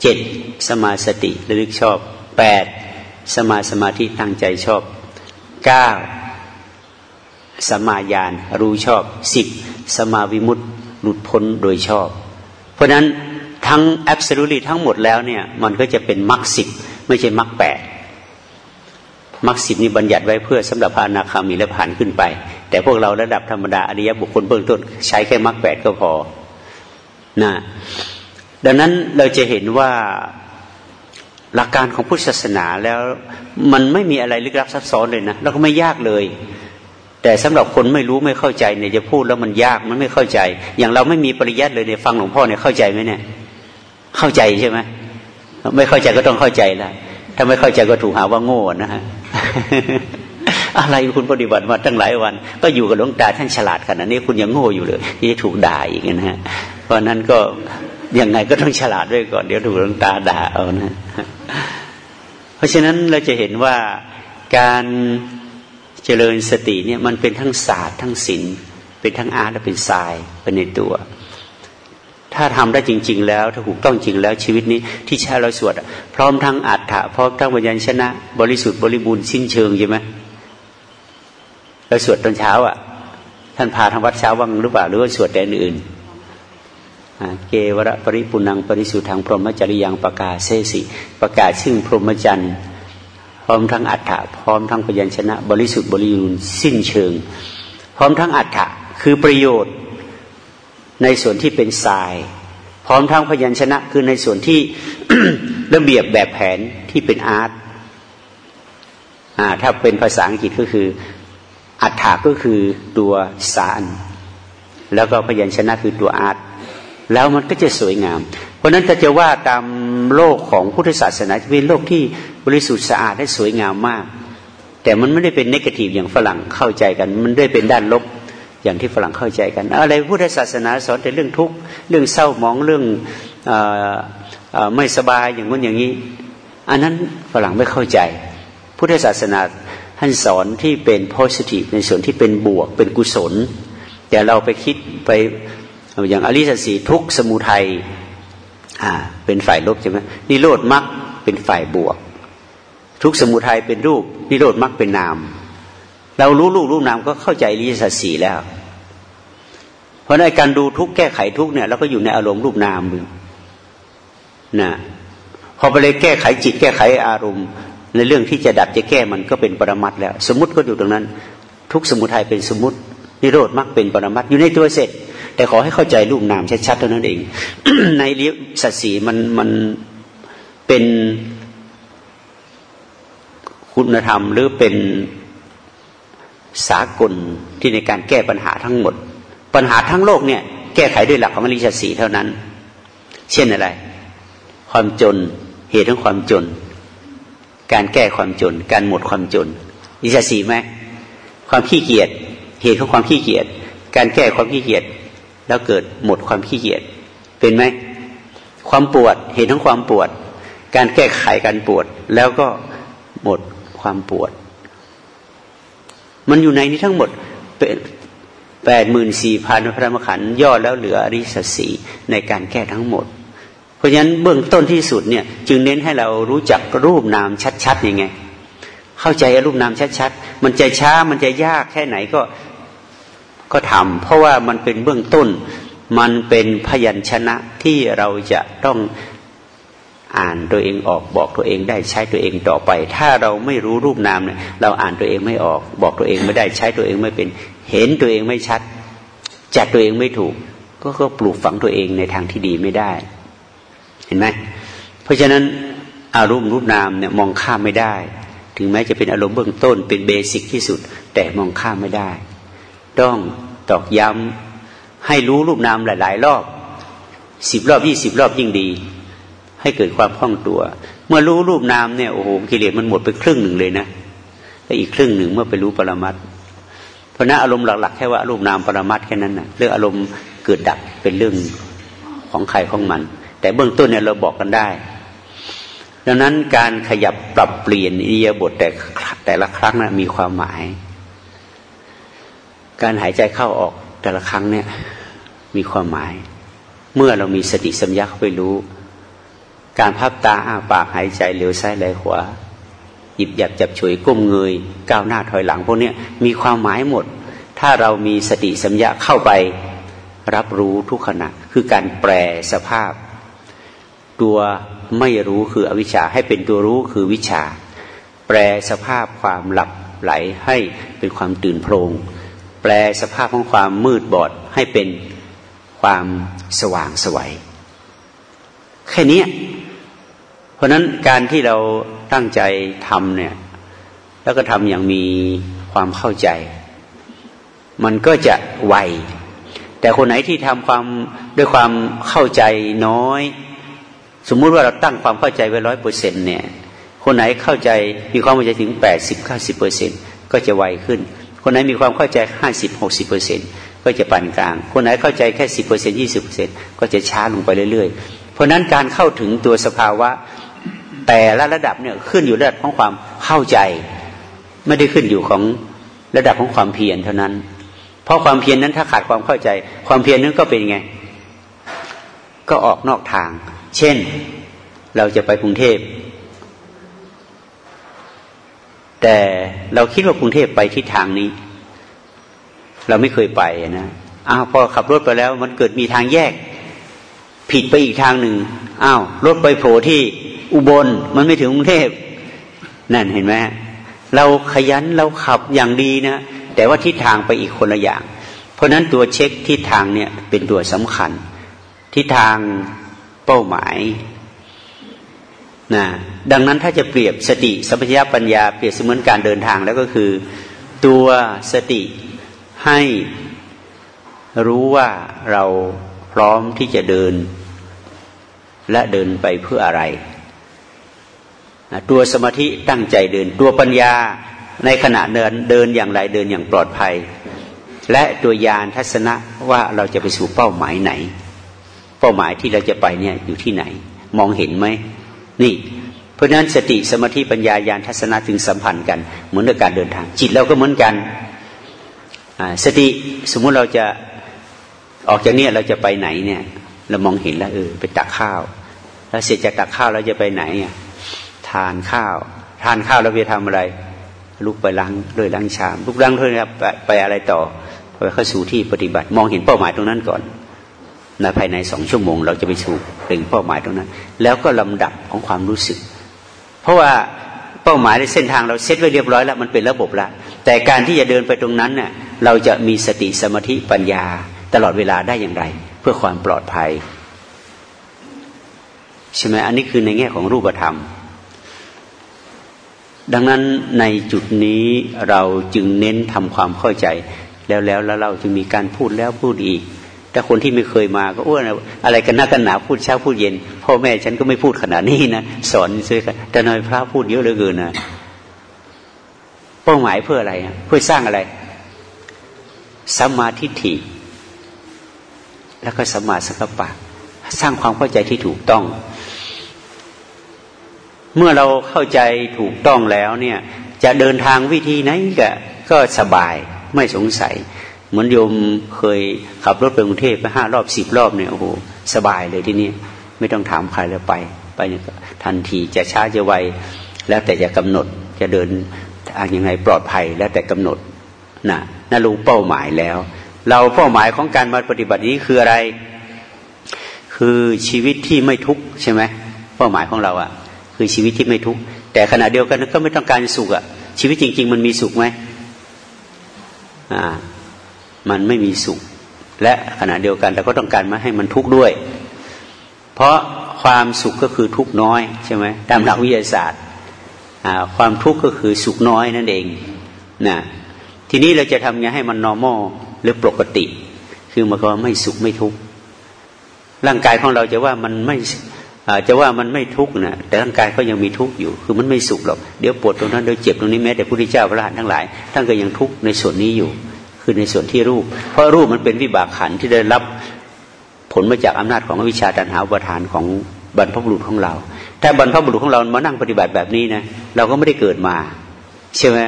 เจ็ดสมาสติระลึกชอบแปดสมาสมาธิตั้งใจชอบเก้าสมาญาณรู้ชอบสิบ สมาวิมุตติหลุดพ้นโดยชอบ เพราะนั้นทั้งแอบสู t ทั้งหมดแล้วเนี่ยมันก็จะเป็นมรรคสิบไม่ใช่มรรคแปดมรรคสิบนี้บัญญัติไว้เพื่อสำหรับพานาคามีและผ่านขึ้นไป แต่พวกเราระดับธรรมดาอริยบุคคลเบื้องต้น ใช้แค่มรรคแปดก็พอนะดังนั้นเราจะเห็นว่าหลักการของพุทธศาสนาแล้วมันไม่มีอะไรลึกลับซับซ้อนเลยนะแล้วก็ไม่ยากเลย แต่สำหรับคนไม่รู้ไม่เข้าใจเนี่ยจะพูดแล้วมันยากมันไม่เข้าใจ อย่างเราไม่มีปริยัติเลยเนี่ยฟังหลวงพ่อเนี่ยเข้าใจไหมเนี่ย เข้าใจใช่ไหมไม่เข้าใจก็ต้องเข้าใจละถ้าไม่เข้าใจก็ถูกหาว่าโง่นะฮะอะไรคุณปฏิบัติมาตั้งหลายวัน ก็อยู่กับหลวงตาท่านฉลาดขนาดนี้คุณยังโง่อยู่เลยที่ถูกด่าอีกนะฮะเพราะนั้นก็ยังไงก็ต้องฉลาดด้วยก่อนเดี๋ยวถูกหลวงตาด่าเอานะ เพราะฉะนั้นเราจะเห็นว่าการ จริญสติเนี่ยมันเป็นทั้งศาสตร์ทั้งศิลป์เป็นทั้งอาร์ตและเป็นทรายเป็นในตัว ถ้าทำได้จริง ๆ แล้วถ้าถูกต้องจริงแล้วชีวิตนี้ที่ใช้เราสวดพร้อมทั้งอัฏฐะพร้อมทั้งวิญญาณชนะ บริสุทธิ์บริบูรณ์สิ้นเชิงใช่ไหมเราสวดตอนเช้าอะ ท่านพาทางวัดเช้าว่างหรือเปล่าหรือว่าสวดแต่อื่นเกวระปริปุนังปริสุทธังพรหมจริยังประกาศเสสิ ประกาศซึ่งพรหมจรรย์ ร้อมทั้งอัฏฐะพร้อมทั้งพยัญชนะ บริสุทธิ์บริยูนสิ้นเชิง พร้อมทั้งอัฏฐะคือประโยชน์ในส่วนที่เป็นทราย พร้อมทั้งพยัญชนะ คือในส่วนที่ระเบียบแบบแผนที่เป็นอาร์ตถ้าเป็นภาษาอังกฤษก็คืออัฏฐะก็คือตัวสารแล้วก็พยัญชนะคือตัวอาร์ตแล้วมันก็จะสวยงาม เพราะนั้นถ้าจะว่าตามโลกของพุทธศาสนาจะเป็นโลกที่ บริสุทธิ์สะอาดและสวยงามมาก แต่มันไม่ได้เป็นนกาทีฟอย่างฝรั่งเข้าใจกัน มันได้เป็นด้านลบอย่างที่ฝรั่งเข้าใจกัน อะไรพุทธศาสนาสอนแต่เรื่องทุกข์เรื่องเศร้าหมองเรื่องอไม่สบายอย่างนู้นอย่างนี้ อันนั้นฝรั่งไม่เข้าใจ พุทธศาสนาท่านสอนที่เป็น positive ในส่วนที่เป็นบวกเป็นกุศล แต่เราไปคิดไปอย่างอริสสีทุกสมุทัยอ่าเป็นฝ่ายลบใช่ไหมนิโรธมรรคเป็นฝ่ายบวก ทุกสมุทัยเป็นรูปนิโรธมรรคเป็นนาม เรารู้รูปรูปนามก็เข้าใจริยสัจสีแล้ว เพราะในการดูทุกแก้ไขทุกเนี่ยเราก็อยู่ในอารมณ์รูปนามอยู่นะพอไปเลยแก้ไขจิตแก้ไขอารมณ์ ในเรื่องที่จะดับจะแก้มันก็เป็นปรมัตแล้ว สมมติก็อยู่ตรงนั้น ทุกสมุทัยเป็นสมมตินิโรธมรรคเป็นปรมัตอยู่ในตัวเสร็จ แต่ขอให้เข้าใจรูปนามชัดๆเท่านั้นเอง ในเรียสัตสีมันมันเป็น คุณธรรมหรือเป็นสากลที่ในการแก้ปัญหาทั้งหมด ปัญหาทั้งโลกเนี่ย แก้ไขด้วยหลักของอริยสัจสีเท่านั้น เช่นอะไร ความจนเหตุของความจน การแก้ความจน การหมดความจนอริยสัจสีไหมความขี้เกียจเหตุของความขี้เกียจการแก้ความขี้เกียจแล้วเกิดหมดความขี้เกียจเป็นไหมความปวดเหตุของความปวด การแก้ไขการปวด แล้วก็หมด ความปวด มันอยู่ในนี้ทั้งหมดเป็นแปดหมื่นสี่พันพระมขันย่อแล้วเหลืออริสสีในการแก้ทั้งหมด เพราะฉะนั้นเบื้องต้นที่สุดเนี่ย จึงเน้นให้เรารู้จักรูปนามชัดๆยังไง เข้าใจรูปนามชัดๆ มันจะช้ามันจะยากแค่ไหนก็ก็ทำเพราะว่ามันเป็นเบื้องต้น มันเป็นพยัญชนะที่เราจะต้อง อ่านตัวเองออกบอกตัวเองได้ใช้ตัวเองต่อไป ถ้าเราไม่รู้รูปนามเนี่ยเราอ่านตัวเองไม่ออก บอกตัวเองไม่ได้ใช้ตัวเองไม่เป็น เห็นตัวเองไม่ชัด จัดตัวเองไม่ถูก ก็ก็ปลูกฝังตัวเองในทางที่ดีไม่ได้ เห็นไหมเพราะฉะนั้นอารมณ์รูปนามเนี่ยมองข้ามไม่ได้ ถึงแม้จะเป็นอารมณ์เบื้องต้นเป็นเบสิกที่สุด แต่มองข้ามไม่ได้ ต้องตอกย้ำให้รู้รูปนามหลาย ๆ รอบสิบรอบยี่สิบรอบยิ่งดี ให้เกิดความคล่องตัว เมื่อรู้รูปนามเนี่ยโอ้โหกิเลสมันหมดไปครึ่งหนึ่งเลยนะแล้วอีกครึ่งหนึ่งเมื่อไปรู้ปรมัตเพราะนั้นอารมณ์หลักๆแค่ว่ารูปนามปรมัตแค่นั้นนะเรื่องอารมณ์เกิดดับเป็นเรื่องของใครของมัน แต่เบื้องต้นเนี่ยเราบอกกันได้ ดังนั้นการขยับปรับเปลี่ยนอิยาบทแต่แต่ละครั้งนะมีความหมาย การหายใจเข้าออกแต่ละครั้งเนี่ยมีความหมาย เมื่อเรามีสติสัมยาไปรู้ การพับตาอ้าปากหายใจเหลวซ้ายไหลขวาหยิบหยับจับฉวยก้มเงย ก้าวหน้าถอยหลังพวกนี้มีความหมายหมด ถ้าเรามีสติสัมยาเข้าไปรับรู้ทุกขณะ คือการแปลสภาพ ตัวไม่รู้คืออวิชชาให้เป็นตัวรู้คือวิชา แปลสภาพความหลับไหลให้เป็นความตื่นโพลงแปลสภาพของความมืดบอดให้เป็นความสว่างสวัย แค่นี้ ราะนั้นการที่เราตั้งใจทำเนี่ย แล้วก็ทำอย่างมีความเข้าใจ มันก็จะไว แต่คนไหนที่ทำความด้วยความเข้าใจน้อย สมมุติว่าเราตั้งความเข้าใจไว้ร้อยเปอร์เซ็นเนี่ย คนไหนเข้าใจมีความเข้าใจถึงแปดสิบเก้าสิบเปอร์เซ็นก็จะไวขึ้น คนไหนมีความเข้าใจห้าสิบหกสิบเปอร์เซ็นก็จะปานกลาง คนไหนเข้าใจแค่สิบเปอร์เซ็นยี่สิบเปอร์เซ็นก็จะช้าลงไปเรื่อยๆ เพราะนั้นการเข้าถึงตัวสภาวะ แต่ละระดับเนี่ยขึ้นอยู่ระดับของความเข้าใจ ไม่ได้ขึ้นอยู่ของระดับของความเพียรเท่านั้น เพราะความเพียรนั้นถ้าขาดความเข้าใจ ความเพียรนั้นก็เป็นไง ก็ออกนอกทาง เช่นเราจะไปกรุงเทพ แต่เราคิดว่ากรุงเทพไปทิศทางนี้ เราไม่เคยไปนะอ้าวพอขับรถไปแล้ว มันเกิดมีทางแยก ผิดไปอีกทางหนึ่งอ้าวรถไปโผล่ที่ อุบลมันไม่ถึงกรุงเทพนั่นเห็นไหมเราขยันเราขับอย่างดีนะแต่ว่าทิศทางไปอีกคนละอย่าง เพราะนั้นตัวเช็คทิศทางเนี่ยเป็นตัวสำคัญทิศทางเป้าหมายนะดังนั้นถ้าจะเปรียบสติสัมปชัญญะปัญญาเปรียบเสมือนการเดินทางแล้วก็คือ ตัวสติให้รู้ว่าเราพร้อมที่จะเดิน และเดินไปเพื่ออะไร ตัวสมาธิตั้งใจเดิน ตัวปัญญาในขณะเดินเดินอย่างไรเดินอย่างปลอดภัย และตัวยานทัศนะว่าเราจะไปสู่เป้าหมายไหน เป้าหมายที่เราจะไปเนี่ยอยู่ที่ไหน มองเห็นไหมนี่ เพราะฉะนั้นสติสมาธิปัญญายานทัศนะถึงสัมพันธ์กัน เหมือนกับการเดินทาง จิตเราก็เหมือนกันสติสมมุติเราจะออกจากเนี่ยเราจะไปไหนเนี่ย เรามองเห็นแล้วเออไปตักข้าว แล้วเสร็จจากตักข้าวเราจะไปไหนอะ ทานข้าว ทานข้าวแล้วไปทำอะไร ลุกไปล้างด้วยล้างชาม ลุกล้างด้วยครับไปไปอะไรต่อไปเข้าสู่ที่ปฏิบัติ มองเห็นเป้าหมายตรงนั้นก่อนในภายในสองชั่วโมง เราจะไปสู่ถึงเป้าหมายตรงนั้น แล้วก็ลำดับของความรู้สึก เพราะว่าเป้าหมายในเส้นทางเราเซตไว้เรียบร้อยแล้วมันเป็นระบบละแต่การที่จะเดินไปตรงนั้นเนี่ยเราจะมีสติสมาธิปัญญาตลอดเวลาได้อย่างไร เพื่อความปลอดภัยใช่ไหมอันนี้คือในแง่ของรูปธรรม ดังนั้นในจุดนี้เราจึงเน้นทำความเข้าใจ แล้วแล้วแล้วเราจึงมีการพูดแล้วพูดอีก แต่คนที่ไม่เคยมาก็อ้วนอะไรกันหนักกันหนาพูดเช้าพูดเย็นพ่อแม่ฉันก็ไม่พูดขนาดนี้นะสอนซื้อแต่นอยพระพูดเยอะเหลือเกินนะเป้าหมายเพื่ออะไรเพื่อสร้างอะไรสัมมาทิฏฐิแล้วก็สัมมาสังกัปปะ สร้างความเข้าใจที่ถูกต้อง เมื่อเราเข้าใจถูกต้องแล้วเนี่ย จะเดินทางวิธีไหนก็ก็สบายไม่สงสัย เหมือนโยมเคยขับรถไปกรุงเทพไปห้ารอบสิบรอบเนี่ยโอ้โหสบายเลยที่นี่ไม่ต้องถามใครแล้วไป ไปทันทีจะช้าจะไวแล้วแต่จะกำหนดจะเดินทางยังไงปลอดภัยแล้วแต่กำหนดนะน่ารู้เป้าหมายแล้ว เราเป้าหมายของการมาปฏิบัตินี้คืออะไร คือชีวิตที่ไม่ทุกข์ใช่ไหมเป้าหมายของเราอะ่ะ คือชีวิตที่ไม่ทุกข์แต่ขณะเดียวกันก็ไม่ต้องการสุขอะชีวิตจริง ๆ มันมีสุขไหมอ่า มันไม่มีสุข และขณะเดียวกันเราก็ต้องการมาให้มันทุกข์ด้วย เพราะความสุขก็คือทุกข์น้อยใช่ไหมตามหลักวิทยาศาสตร์ความทุกข์ก็คือสุขน้อยนั่นเองนะทีนี้เราจะทำไงให้มัน normal หรือปกติ คือมันก็ไม่สุขไม่ทุกข์ร่างกายของเราจะว่ามันไม่ อาจจะว่ามันไม่ทุกข์นะแต่ร่างกายก็ยังมีทุกข์อยู่ คือมันไม่สุขหรอกเดี๋ยวปวดตรงนั้นเดี๋ยวเจ็บตรงนี้แม้แต่พระพุทธเจ้าพระอรหันต์ทั้งหลายท่านก็ยังทุกข์ในส่วนนี้อยู่ คือในส่วนที่รูป เพราะรูปมันเป็นวิบากขันที่ได้รับผลมาจากอำนาจของวิชาตันหาประทานของบรรพบุรุษของเรา ถ้าบรรพบุรุษของเรามานั่งปฏิบัติแบบนี้นะเราก็ไม่ได้เกิดมาใช่ไหม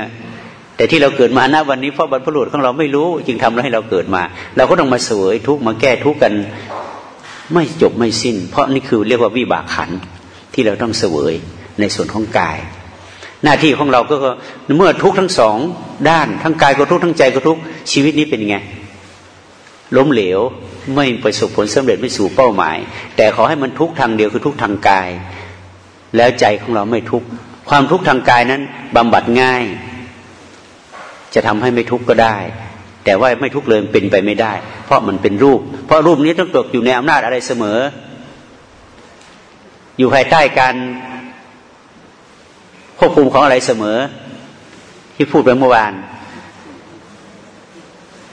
แต่ที่เราเกิดมาณวันนี้เพราะบรรพบุรุษของเราไม่รู้ จึงทำให้เราเกิดมา เราก็ต้องมาเสวยทุกมาแก้ทุกกัน ไม่จบไม่สิ้น เพราะนี่คือเรียกว่าวิบากขันที่เราต้องเสวยในส่วนของกาย หน้าที่ของเราก็เมื่อทุกทั้งสองด้านทั้งกายก็ทุกทั้งใจก็ทุกชีวิตนี้เป็นไงล้มเหลวไม่ประสบผลสำเร็จไม่สู่เป้าหมาย แต่ขอให้มันทุกทางเดียวคือทุกทางกาย แล้วใจของเราไม่ทุกความทุกทางกายนั้นบำบัดง่าย จะทำให้ไม่ทุกข์ก็ได้ แต่ว่าไม่ทุกข์เลยเป็นไปไม่ได้ เพราะมันเป็นรูป เพราะรูปนี้ต้องตกอยู่ในอำนาจอะไรเสมอ อยู่ภายใต้การควบคุมของอะไรเสมอ ที่พูดไปเมื่อวาน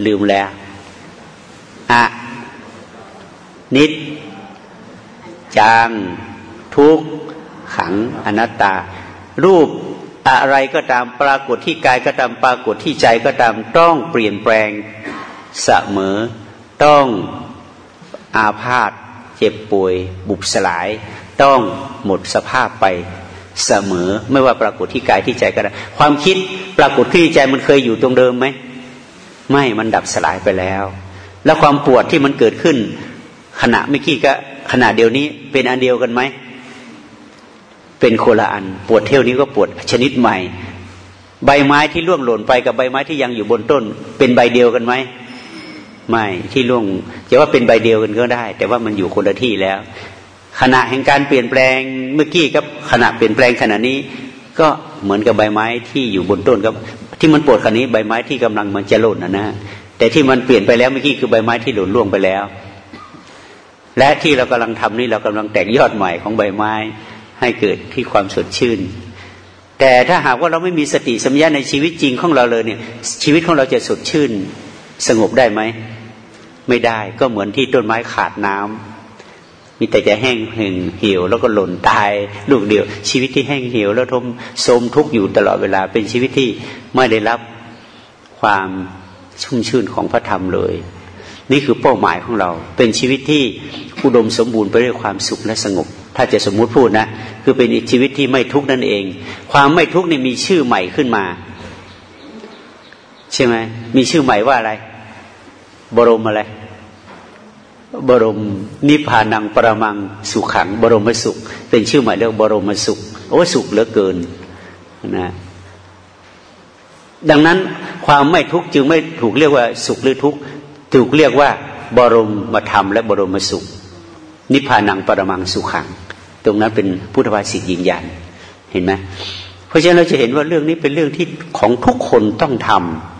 ลืมแล้วอะนิดจังทุกขังอนัตตา รูป อะไรก็ตามปรากฏที่กายก็ตามปรากฏที่ใจก็ตามต้องเปลี่ยนแปลงเสมอ ต้องอาพาธเจ็บป่วยบุบสลาย ต้องหมดสภาพไปเสมอ ไม่ว่าปรากฏที่กายที่ใจก็ได้ความคิดปรากฏที่ใจมันเคยอยู่ตรงเดิมไหมไม่มันดับสลายไปแล้ว แล้วความปวดที่มันเกิดขึ้น ขณะไม่กี่ก็ขณะเดียวนี้เป็นอันเดียวกันไหม เป็นโคละอัน ปวดเที่ยวนี้ก็ปวดชนิดใหม่ ใบไม้ที่ร่วงหล่นไปกับใบไม้ที่ยังอยู่บนต้น เป็นใบเดียวกันไหมไม่ที่ร่วงจะว่าเป็นใบเดียวกันก็ได้ แต่ว่ามันอยู่คนละที่แล้ว ขณะแห่งการเปลี่ยนแปลงเมื่อกี้กับขณะเปลี่ยนแปลงขณะนี้ ก็เหมือนกับใบไม้ที่อยู่บนต้นกับ ที่มันปวดขณะนี้ใบไม้ที่กำลังมันจะหล่นนะนะแต่ที่มันเปลี่ยนไปแล้วเมื่อกี้คือใบไม้ที่หล่นล่วงไปแล้ว และที่เรากำลังทำนี่เรากำลังแต่งยอดใหม่ของใบไม้ ให้เกิดที่ความสดชื่น แต่ถ้าหากว่าเราไม่มีสติสัมยาในชีวิตจริงของเราเลยเนี่ย ชีวิตของเราจะสดชื่น สงบได้ไหม ไม่ได้ก็เหมือนที่ต้นไม้ขาดน้ำมีแต่จะแห้งเห่งเหี่ยว แล้วก็หล่นตายลูกเดียว ชีวิตที่แห้งเหี่ยว แล้วทมโสมทุกข์อยู่ตลอดเวลา เป็นชีวิตที่ไม่ได้รับความชุ่มชื่นของพระธรรมเลย นี่คือเป้าหมายของเรา เป็นชีวิตที่อุดมสมบูรณ์ไปด้วยความสุขและสงบ ถ้าจะสมมุติพูดนะ คือเป็นชีวิตที่ไม่ทุกข์นั่นเอง ความไม่ทุกข์นี่มีชื่อใหม่ขึ้นมา ใช่ไหมมีชื่อใหม่ว่าอะไร บรมอะไร บรมนิพพานังปรมังสุขัง บรมสุข เป็นชื่อใหมายเรียกบรมสุขโอ้สุขเหลือเกินนะดังนั้นความไม่ทุกข์จึงไม่ถูกเรียกว่าสุขหรือทุกข์ถูกเรียกว่า บรมมาธรรมและบรมสุข นิพพานังปรมังสุขัง ตรงนั้นเป็นพุทธภาษิตยืนยันเห็นไหมเพราะฉะนั้นเราจะเห็นว่าเรื่องนี้เป็นเรื่องที่ของทุกคนต้องท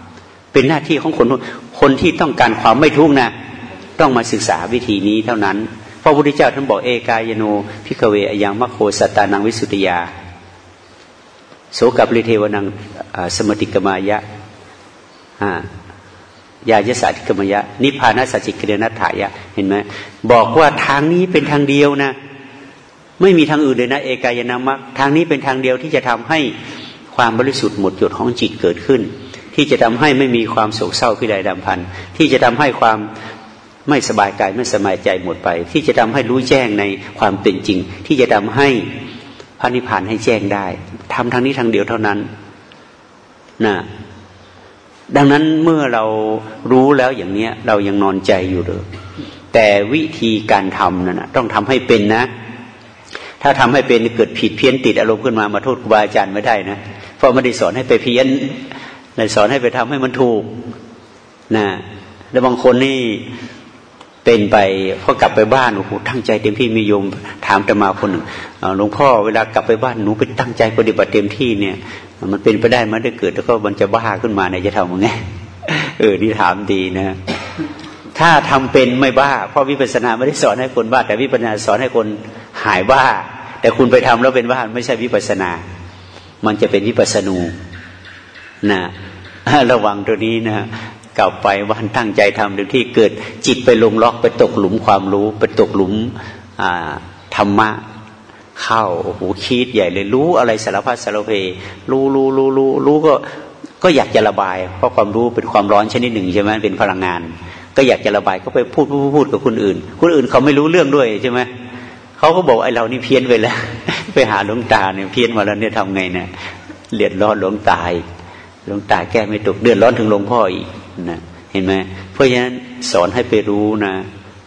จำเป็นหน้าที่ของคนคนที่ต้องการความไม่ทุกข์นะ ต้องมาศึกษาวิธีนี้เท่านั้นพระพุทธเจ้าท่านบอกเอกายโน ภิกขเว อะยังมัคโค สัตตานังวิสุทธิยา โสกะปะริเทวานัง สะมะติกกะมายะ ญายัสสะ อะธิคะมายะ นิพพานัสสะ สัจฉิกิริยายะ เห็นไหมบอกว่าทางนี้เป็นทางเดียวนะ ไม่มีทางอื่นเลยนะเอกายนมรรคทางนี้เป็นทางเดียวที่จะทำให้ความบริสุทธิ์หมดจดของจิตเกิดขึ้น ที่จะทำให้ไม่มีความโศกเศร้าพิไรดำพันที่จะทำให้ความไม่สบายกายไม่สบายใจหมดไป ที่จะทำให้รู้แจ้งในความเป็นจริง ที่จะทำให้พระนิพพานให้แจ้งได้ทำทางนี้ทางเดียวเท่านั้นนะดังนั้นเมื่อเรารู้แล้วอย่างเนี้ย เรายังนอนใจอยู่เลยแต่วิธีการทำนั่นนะต้องทำให้เป็นนะ ถ้าทำให้เป็นเกิดผิดเพี้ยนติดอารมณ์ขึ้นมามาโทษครูบาอาจารย์ไม่ได้นะเพราะไม่ได้สอนให้ไปเพี้ยนเลยสอนให้ไปทำให้มันถูกนะแล้วบางคนนี่เป็นไปพอกลับไปบ้านโอ้โหตั้งใจเต็มที่มีโยมถามจะมาคนหนึ่งหลวงพ่อเวลากลับไปบ้านหนูไปตั้งใจปฏิบัติเต็มที่เนี่ย มันเป็นไปได้มันได้เกิดแล้วก็มันจะบ้าขึ้นมาเนี่ยจะทำยังไงเออนี่ถามดีนะ ถ้าทำเป็นไม่บ้า เพราะวิปัสสนาไม่ได้สอนให้คนบ้า แต่วิปัสสนาสอนให้คนหายบ้า แต่คุณไปทำแล้วเป็นบ้าไม่ใช่วิปัสสนา มันจะเป็นวิปัสสนูนะระวังตัวนี้นะกลับไปวันตั้งใจทำเต็มที่เกิดจิตไปลงล็อกไปตกหลุมความรู้ ไปตกหลุมธรรมะเข้าโอ้โหคิดใหญ่เลยรู้อะไรสารพัดสารเพรู้รู้รู้รู้รู้ก็ก็อยากจะระบาย เพราะความรู้เป็นความร้อนชนิดหนึ่งใช่ไหมเป็นพลังงาน ก็อยากจะระบายก็ไปพูดพูดพูดกับคนอื่น คนอื่นเขาไม่รู้เรื่องด้วยใช่ไหมเขาก็บอกไอ้เรานี่เพี้ยนไปแล้ว ไปหาหลวงตาเนี่ยเพี้ยนมาแล้วเนี่ยทำไงเนี่ยเลียดร้อนหลวงตาหลวงตาแก้ไม่ตกเดือดร้อนถึงหลวงพ่ออีกนะเห็นไหมเพราะฉะนั้นสอนให้ไปรู้นะ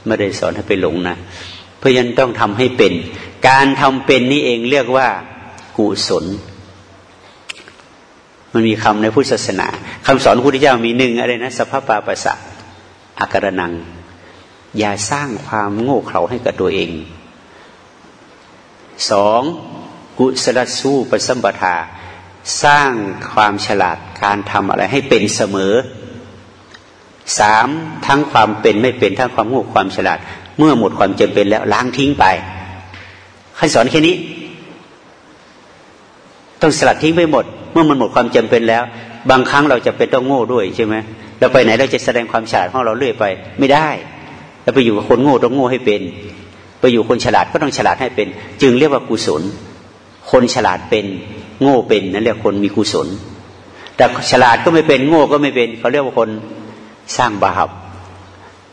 ไม่ได้สอนให้ไปหลงนะเพราะฉะนั้นต้องทำให้เป็น การทำเป็นนี่เองเรียกว่ากุศลมันมีคำในพุทธศาสนาคำสอนพระพุทธเจ้ามีหนึ่งอะไรนะสภาพปาปัสสะ อาการนัง อย่าสร้างความโง่เขลาให้กับตัวเองสองกุศลสู้ปสัมปทา สร้างความฉลาดการทำอะไรให้เป็นเสมอสามทั้งความเป็นไม่เป็นทั้งความโง่ความฉลาด เมื่อหมดความจำเป็นแล้วล้างทิ้งไปขั้นสอนแค่นี้ ต้องสลัดทิ้งไปหมด เมื่อมันหมดความจำเป็นแล้ว บางครั้งเราจะเป็นต้องโง่ด้วยใช่ไหมเราไปไหนเราจะแสดงความฉลาดของเราเรื่อยไป ไม่ได้เราไปอยู่กับคนโง่ต้องโง่ให้เป็น ไปอยู่คนฉลาดก็ต้องฉลาดให้เป็น จึงเรียกว่ากุศล คนฉลาดเป็นโง่เป็นนั่นเรียกคนมีกุศล แต่ฉลาดก็ไม่เป็นโง่ก็ไม่เป็นเขาเรียกว่าคนสร้างบาป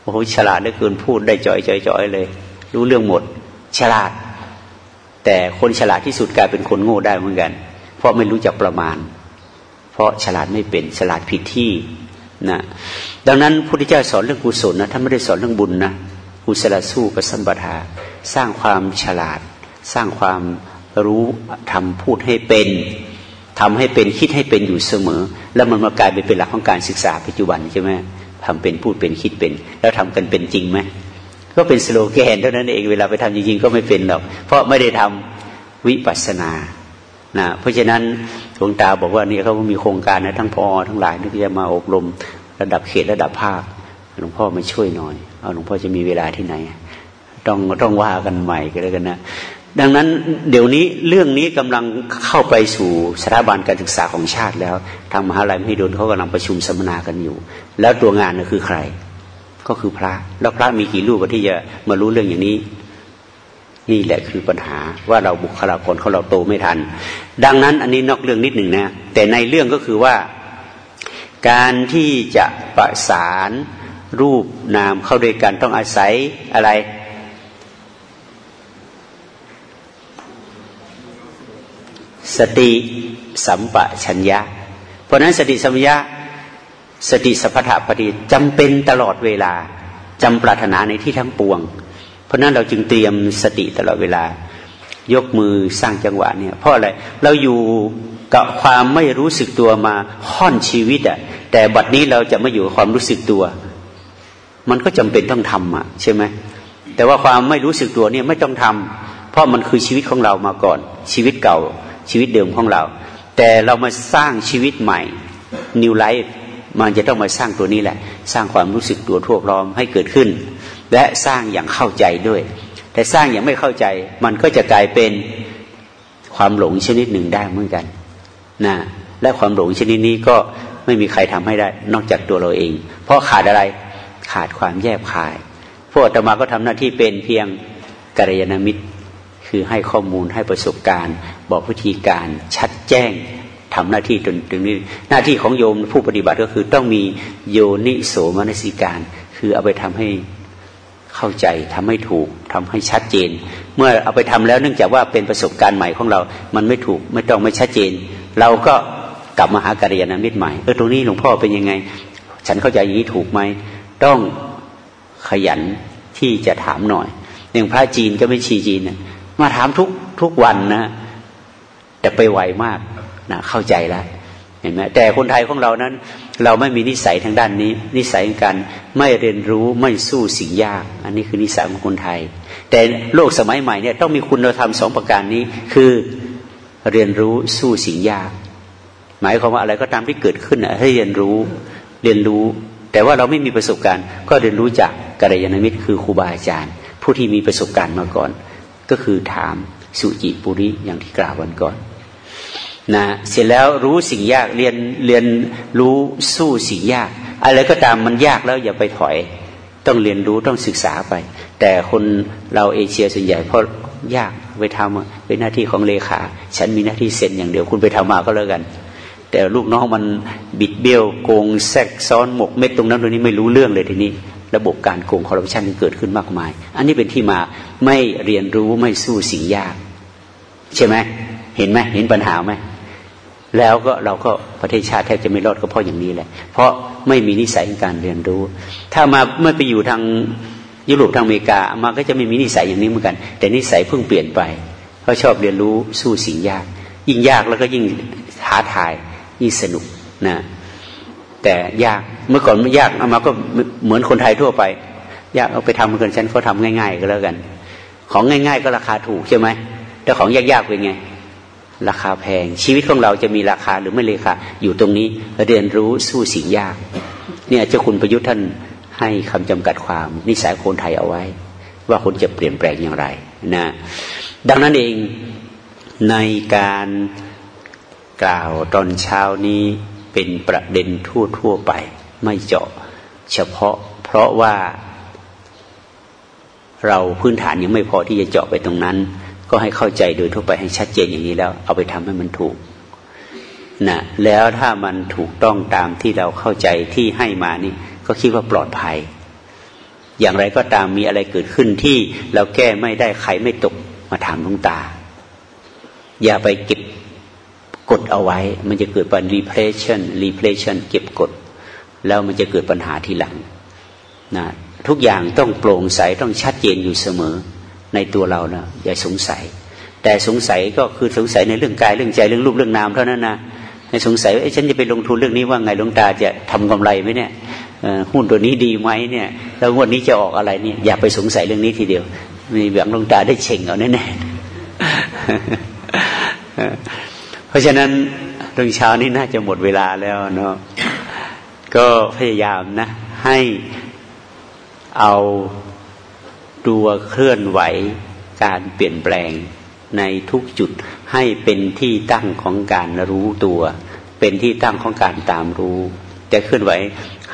โอ้โหฉลาดเหลือเกินพูดได้จ่อยจ่อยจ่อยเลย รู้เรื่องหมด ฉลาด แต่คนฉลาดที่สุดกลายเป็นคนโง่ได้เหมือนกัน เพราะไม่รู้จักประมาณ ราะฉลาดไม่เป็นฉลาดผิดที่นะดังนั้นพุทธเจ้าสอนเรื่องกุศลนะท่านไม่ได้สอนเรื่องบุญนะกุศลสู้กับสัมปทา สร้างความฉลาด สร้างความรู้ทำพูดให้เป็นทำให้เป็นคิดให้เป็นอยู่เสมอ แล้วมันมากลายเป็นหลักของการศึกษาปัจจุบันใช่ไหมทำเป็นพูดเป็นคิดเป็น แล้วทำกันเป็นจริงไหมก็เป็นสโลแกนเท่านั้นเองเวลาไปทำจริงๆก็ไม่เป็นหรอกเพราะไม่ได้ทำวิปัสสนา นะเพราะฉะนั้นหลวงตาบอกว่านี่เขามีโครงการนะทั้งพอทั้งหลายนี่จะมาอบรมระดับเขตระดับภาคหลวงพ่อมาช่วยหน่อยเอาหลวงพ่อจะมีเวลาที่ไหน ต้องต้องว่ากันใหม่กันแล้วกันนะดังนั้นเดี๋ยวนี้เรื่องนี้กำลังเข้าไปสู่สถาบันการศึกษาของชาติแล้ว ทางมหาลัยมหิดลเขากำลังประชุมสัมมนากันอยู่ แล้วตัวงานน่ะคือใคร ก็คือพระ แล้วพระมีกี่รูปที่จะมารู้เรื่องอย่างนี้ นี่แหละคือปัญหาว่าเราบุคลากรเขาเราโตไม่ทัน ดังนั้นอันนี้นอกเรื่องนิดหนึ่งนะแต่ในเรื่องก็คือว่า การที่จะประสานรูปนามเข้าด้วยกันต้องอาศัยอะไรสติสัมปชัญญะ เพราะนั้นสติสัมปชัญญะสติสัพพะปฏิจำเป็นตลอดเวลาจำปรารถนาในที่ทั้งปวง เพราะนั้นเราจึงเตรียมสติตลอดเวลา ยกมือสร้างจังหวะเนี่ยเพราะอะไรเราอยู่กับความไม่รู้สึกตัวมาค่อนชีวิตอะแต่บัดนี้เราจะไม่อยู่กับความรู้สึกตัว มันก็จำเป็นต้องทำอะใช่ไหมแต่ว่าความไม่รู้สึกตัวเนี่ยไม่ต้องทำเพราะมันคือชีวิตของเรามาก่อน ชีวิตเก่าชีวิตเดิมของเรา แต่เรามาสร้างชีวิตใหม่ new life มันจะต้องมาสร้างตัวนี้แหละ สร้างความรู้สึกตัวทั่วพร้อมให้เกิดขึ้น และสร้างอย่างเข้าใจด้วย แต่สร้างอย่างไม่เข้าใจ มันก็จะกลายเป็นความหลงชนิดหนึ่งได้เหมือนกันนะและความหลงชนิดนี้ก็ไม่มีใครทำให้ได้ นอกจากตัวเราเอง เพราะขาดอะไรขาดความแยบคาย พวกธรรมาก็ทำหน้าที่เป็นเพียงกัลยาณมิตร คือให้ข้อมูลให้ประสบการณ์ บอกวิธีการชัดแจ้งทำหน้าที่ตรงตรงนี้หน้าที่ของโยมผู้ปฏิบัติก็คือต้องมีโยนิโสมนสิการ คือเอาไปทำให้ เข้าใจทำให้ถูกทำให้ชัดเจน เมื่อเอาไปทำแล้วเนื่องจากว่าเป็นประสบการณ์ใหม่ของเรา มันไม่ถูกไม่ต้องไม่ชัดเจน เราก็กลับมาหากัลยาณมิตรใหม่เออตรงนี้หลวงพ่อเป็นยังไง ฉันเข้าใจอย่างนี้ถูกไหมต้องขยันที่จะถามหน่อยอย่างพระจีนก็ไม่ชีจีนนะมาถามทุกทุกวันนะแต่ไปไวมากนะเข้าใจแล้วเห็นไหมแต่คนไทยของเรานั้น เราไม่มีนิสัยทางด้านนี้ นิสัยการไม่เรียนรู้ไม่สู้สิ่งยาก อันนี้คือนิสัยของคนไทย แต่โลกสมัยใหม่เนี่ยต้องมีคุณธรรมสองประการนี้ คือเรียนรู้สู้สิ่งยาก หมายความว่าอะไรก็ตามที่เกิดขึ้นให้เรียนรู้เรียนรู้ แต่ว่าเราไม่มีประสบการณ์ ก็เรียนรู้จากกัลยาณมิตรคือครูบาอาจารย์ ผู้ที่มีประสบการณ์มาก่อน ก็คือถามสุจิปุริอย่างที่กล่าววันก่อน นะเสร็จแล้วรู้สิ่งยากเรียนเรียนรู้สู้สิ่งยาก อะไรก็ตามมันยากแล้วอย่าไปถอย ต้องเรียนรู้ต้องศึกษาไป แต่คนเราเอเชียส่วนใหญ่เพราะยากไปทำเป็นหน้าที่ของเลขา ฉันมีหน้าที่เซ็นอย่างเดียวคุณไปทำมาก็แล้วกัน แต่ลูกน้องมันบิดเบี้ยวโกงแทรกซ้อนหมกเม็ดตรงนั้นตรงนี้ไม่รู้เรื่องเลยทีนี้ ระบบการโกงคอร์รัปชันเกิดขึ้นมากมาย อันนี้เป็นที่มาไม่เรียนรู้ไม่สู้สิ่งยาก ใช่ไหม เห็นไหมเห็นปัญหาไหมแล้วก็เราก็ประเทศชาติแทบจะไม่รอดก็เพราะอย่างนี้แหละ เพราะไม่มีนิสัยในการเรียนรู้ ถ้ามาเมื่อไปอยู่ทางยุโรปทางอเมริกามาก็จะไม่มีนิสัยอย่างนี้เหมือนกัน แต่นิสัยเพิ่งเปลี่ยนไปเขาชอบเรียนรู้สู้สิ่งยาก ยิ่งยากแล้วก็ยิ่งท้าทายยิ่งสนุกนะแต่ยากเมื่อก่อนไม่ยากเอามาก็เหมือนคนไทยทั่วไป ยากเอาไปทำกันฉันเขาทาง่าย ๆ ก็แล้วกัน ของง่าย ๆ ก็ราคาถูกใช่ไหมแต่ของยากๆเป็นไง ราคาแพง ชีวิตของเราจะมีราคาหรือไม่ราคาอยู่ตรงนี้เรียนรู้สู้สิ่งยาก เนี่ยเจ้าคุณประยุทธ์ท่านให้คำจำกัดความนิสัยคนไทยเอาไว้ ว่าคนจะเปลี่ยนแปลงอย่างไรนะดังนั้นเองในการกล่าวตอนเช้านี้เป็นประเด็นทั่วทั่วไป ไม่เจาะเฉพาะ เพราะว่าเราพื้นฐานยังไม่พอที่จะเจาะไปตรงนั้น ก็ให้เข้าใจโดยทั่วไปให้ชัดเจนอย่างนี้แล้ว เอาไปทำให้มันถูกนะแล้วถ้ามันถูกต้องตามที่เราเข้าใจที่ให้มานี่ ก็คิดว่าปลอดภัย อย่างไรก็ตามมีอะไรเกิดขึ้นที่เราแก้ไม่ได้ใครไม่ตกมาถามลุงตา อย่าไปเก็บกดเอาไว้ มันจะเกิดเปัญ repression repression เก็บกด แล้วมันจะเกิดปัญหาทีหลังนะทุกอย่างต้องโปร่งใสต้องชัดเจนอยู่เสมอ ในตัวเรานะอย่าสงสัย แต่สงสัยก็คือสงสัยในเรื่องกายเรื่องใจเรื่องรูปเรื่องนามเท่านั้นนะในสงสัยว่าฉันจะไปลงทุนเรื่องนี้ว่าไงหลวงตาจะทำกำไรไหมเนี่ยหุ้นตัวนี้ดีไหมเนี่ย แล้ววดนี้จะออกอะไรเนี่ยอย่าไปสงสัยเรื่องนี้ทีเดียว มีแบบหลวงตาได้เช่งเอาแน่ๆเพราะฉะนั้นตรงเช้านี้น่าจะหมดเวลาแล้วเนาะก็พยายามนะ ให้เอา ตัวเคลื่อนไหวการเปลี่ยนแปลงในทุกจุดให้เป็นที่ตั้งของการรู้ตัว เป็นที่ตั้งของการตามรู้ จะเคลื่อนไหว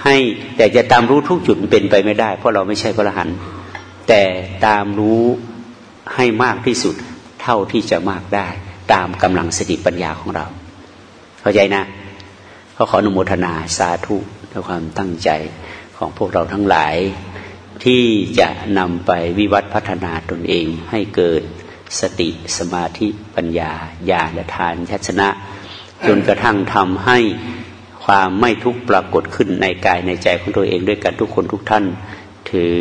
ให้แต่จะตามรู้ทุกจุดเป็นไปไม่ได้ เพราะเราไม่ใช่พระหันแต่ตามรู้ให้มากที่สุดเท่าที่จะมากได้ ตามกำลังสติปัญญาของเรา เข้าใจนะเขาขออนุโมทนาสาธุด้วยความตั้งใจของพวกเราทั้งหลาย ที่จะนำไปวิวัฒพัฒนาตนเองให้เกิดสติสมาธิปัญญาญาณทานชัชนะ จนกระทั่งทำให้ความไม่ทุกข์ปรากฏขึ้นในกายในใจของตัวเองด้วยกันทุกคนทุกท่านถือ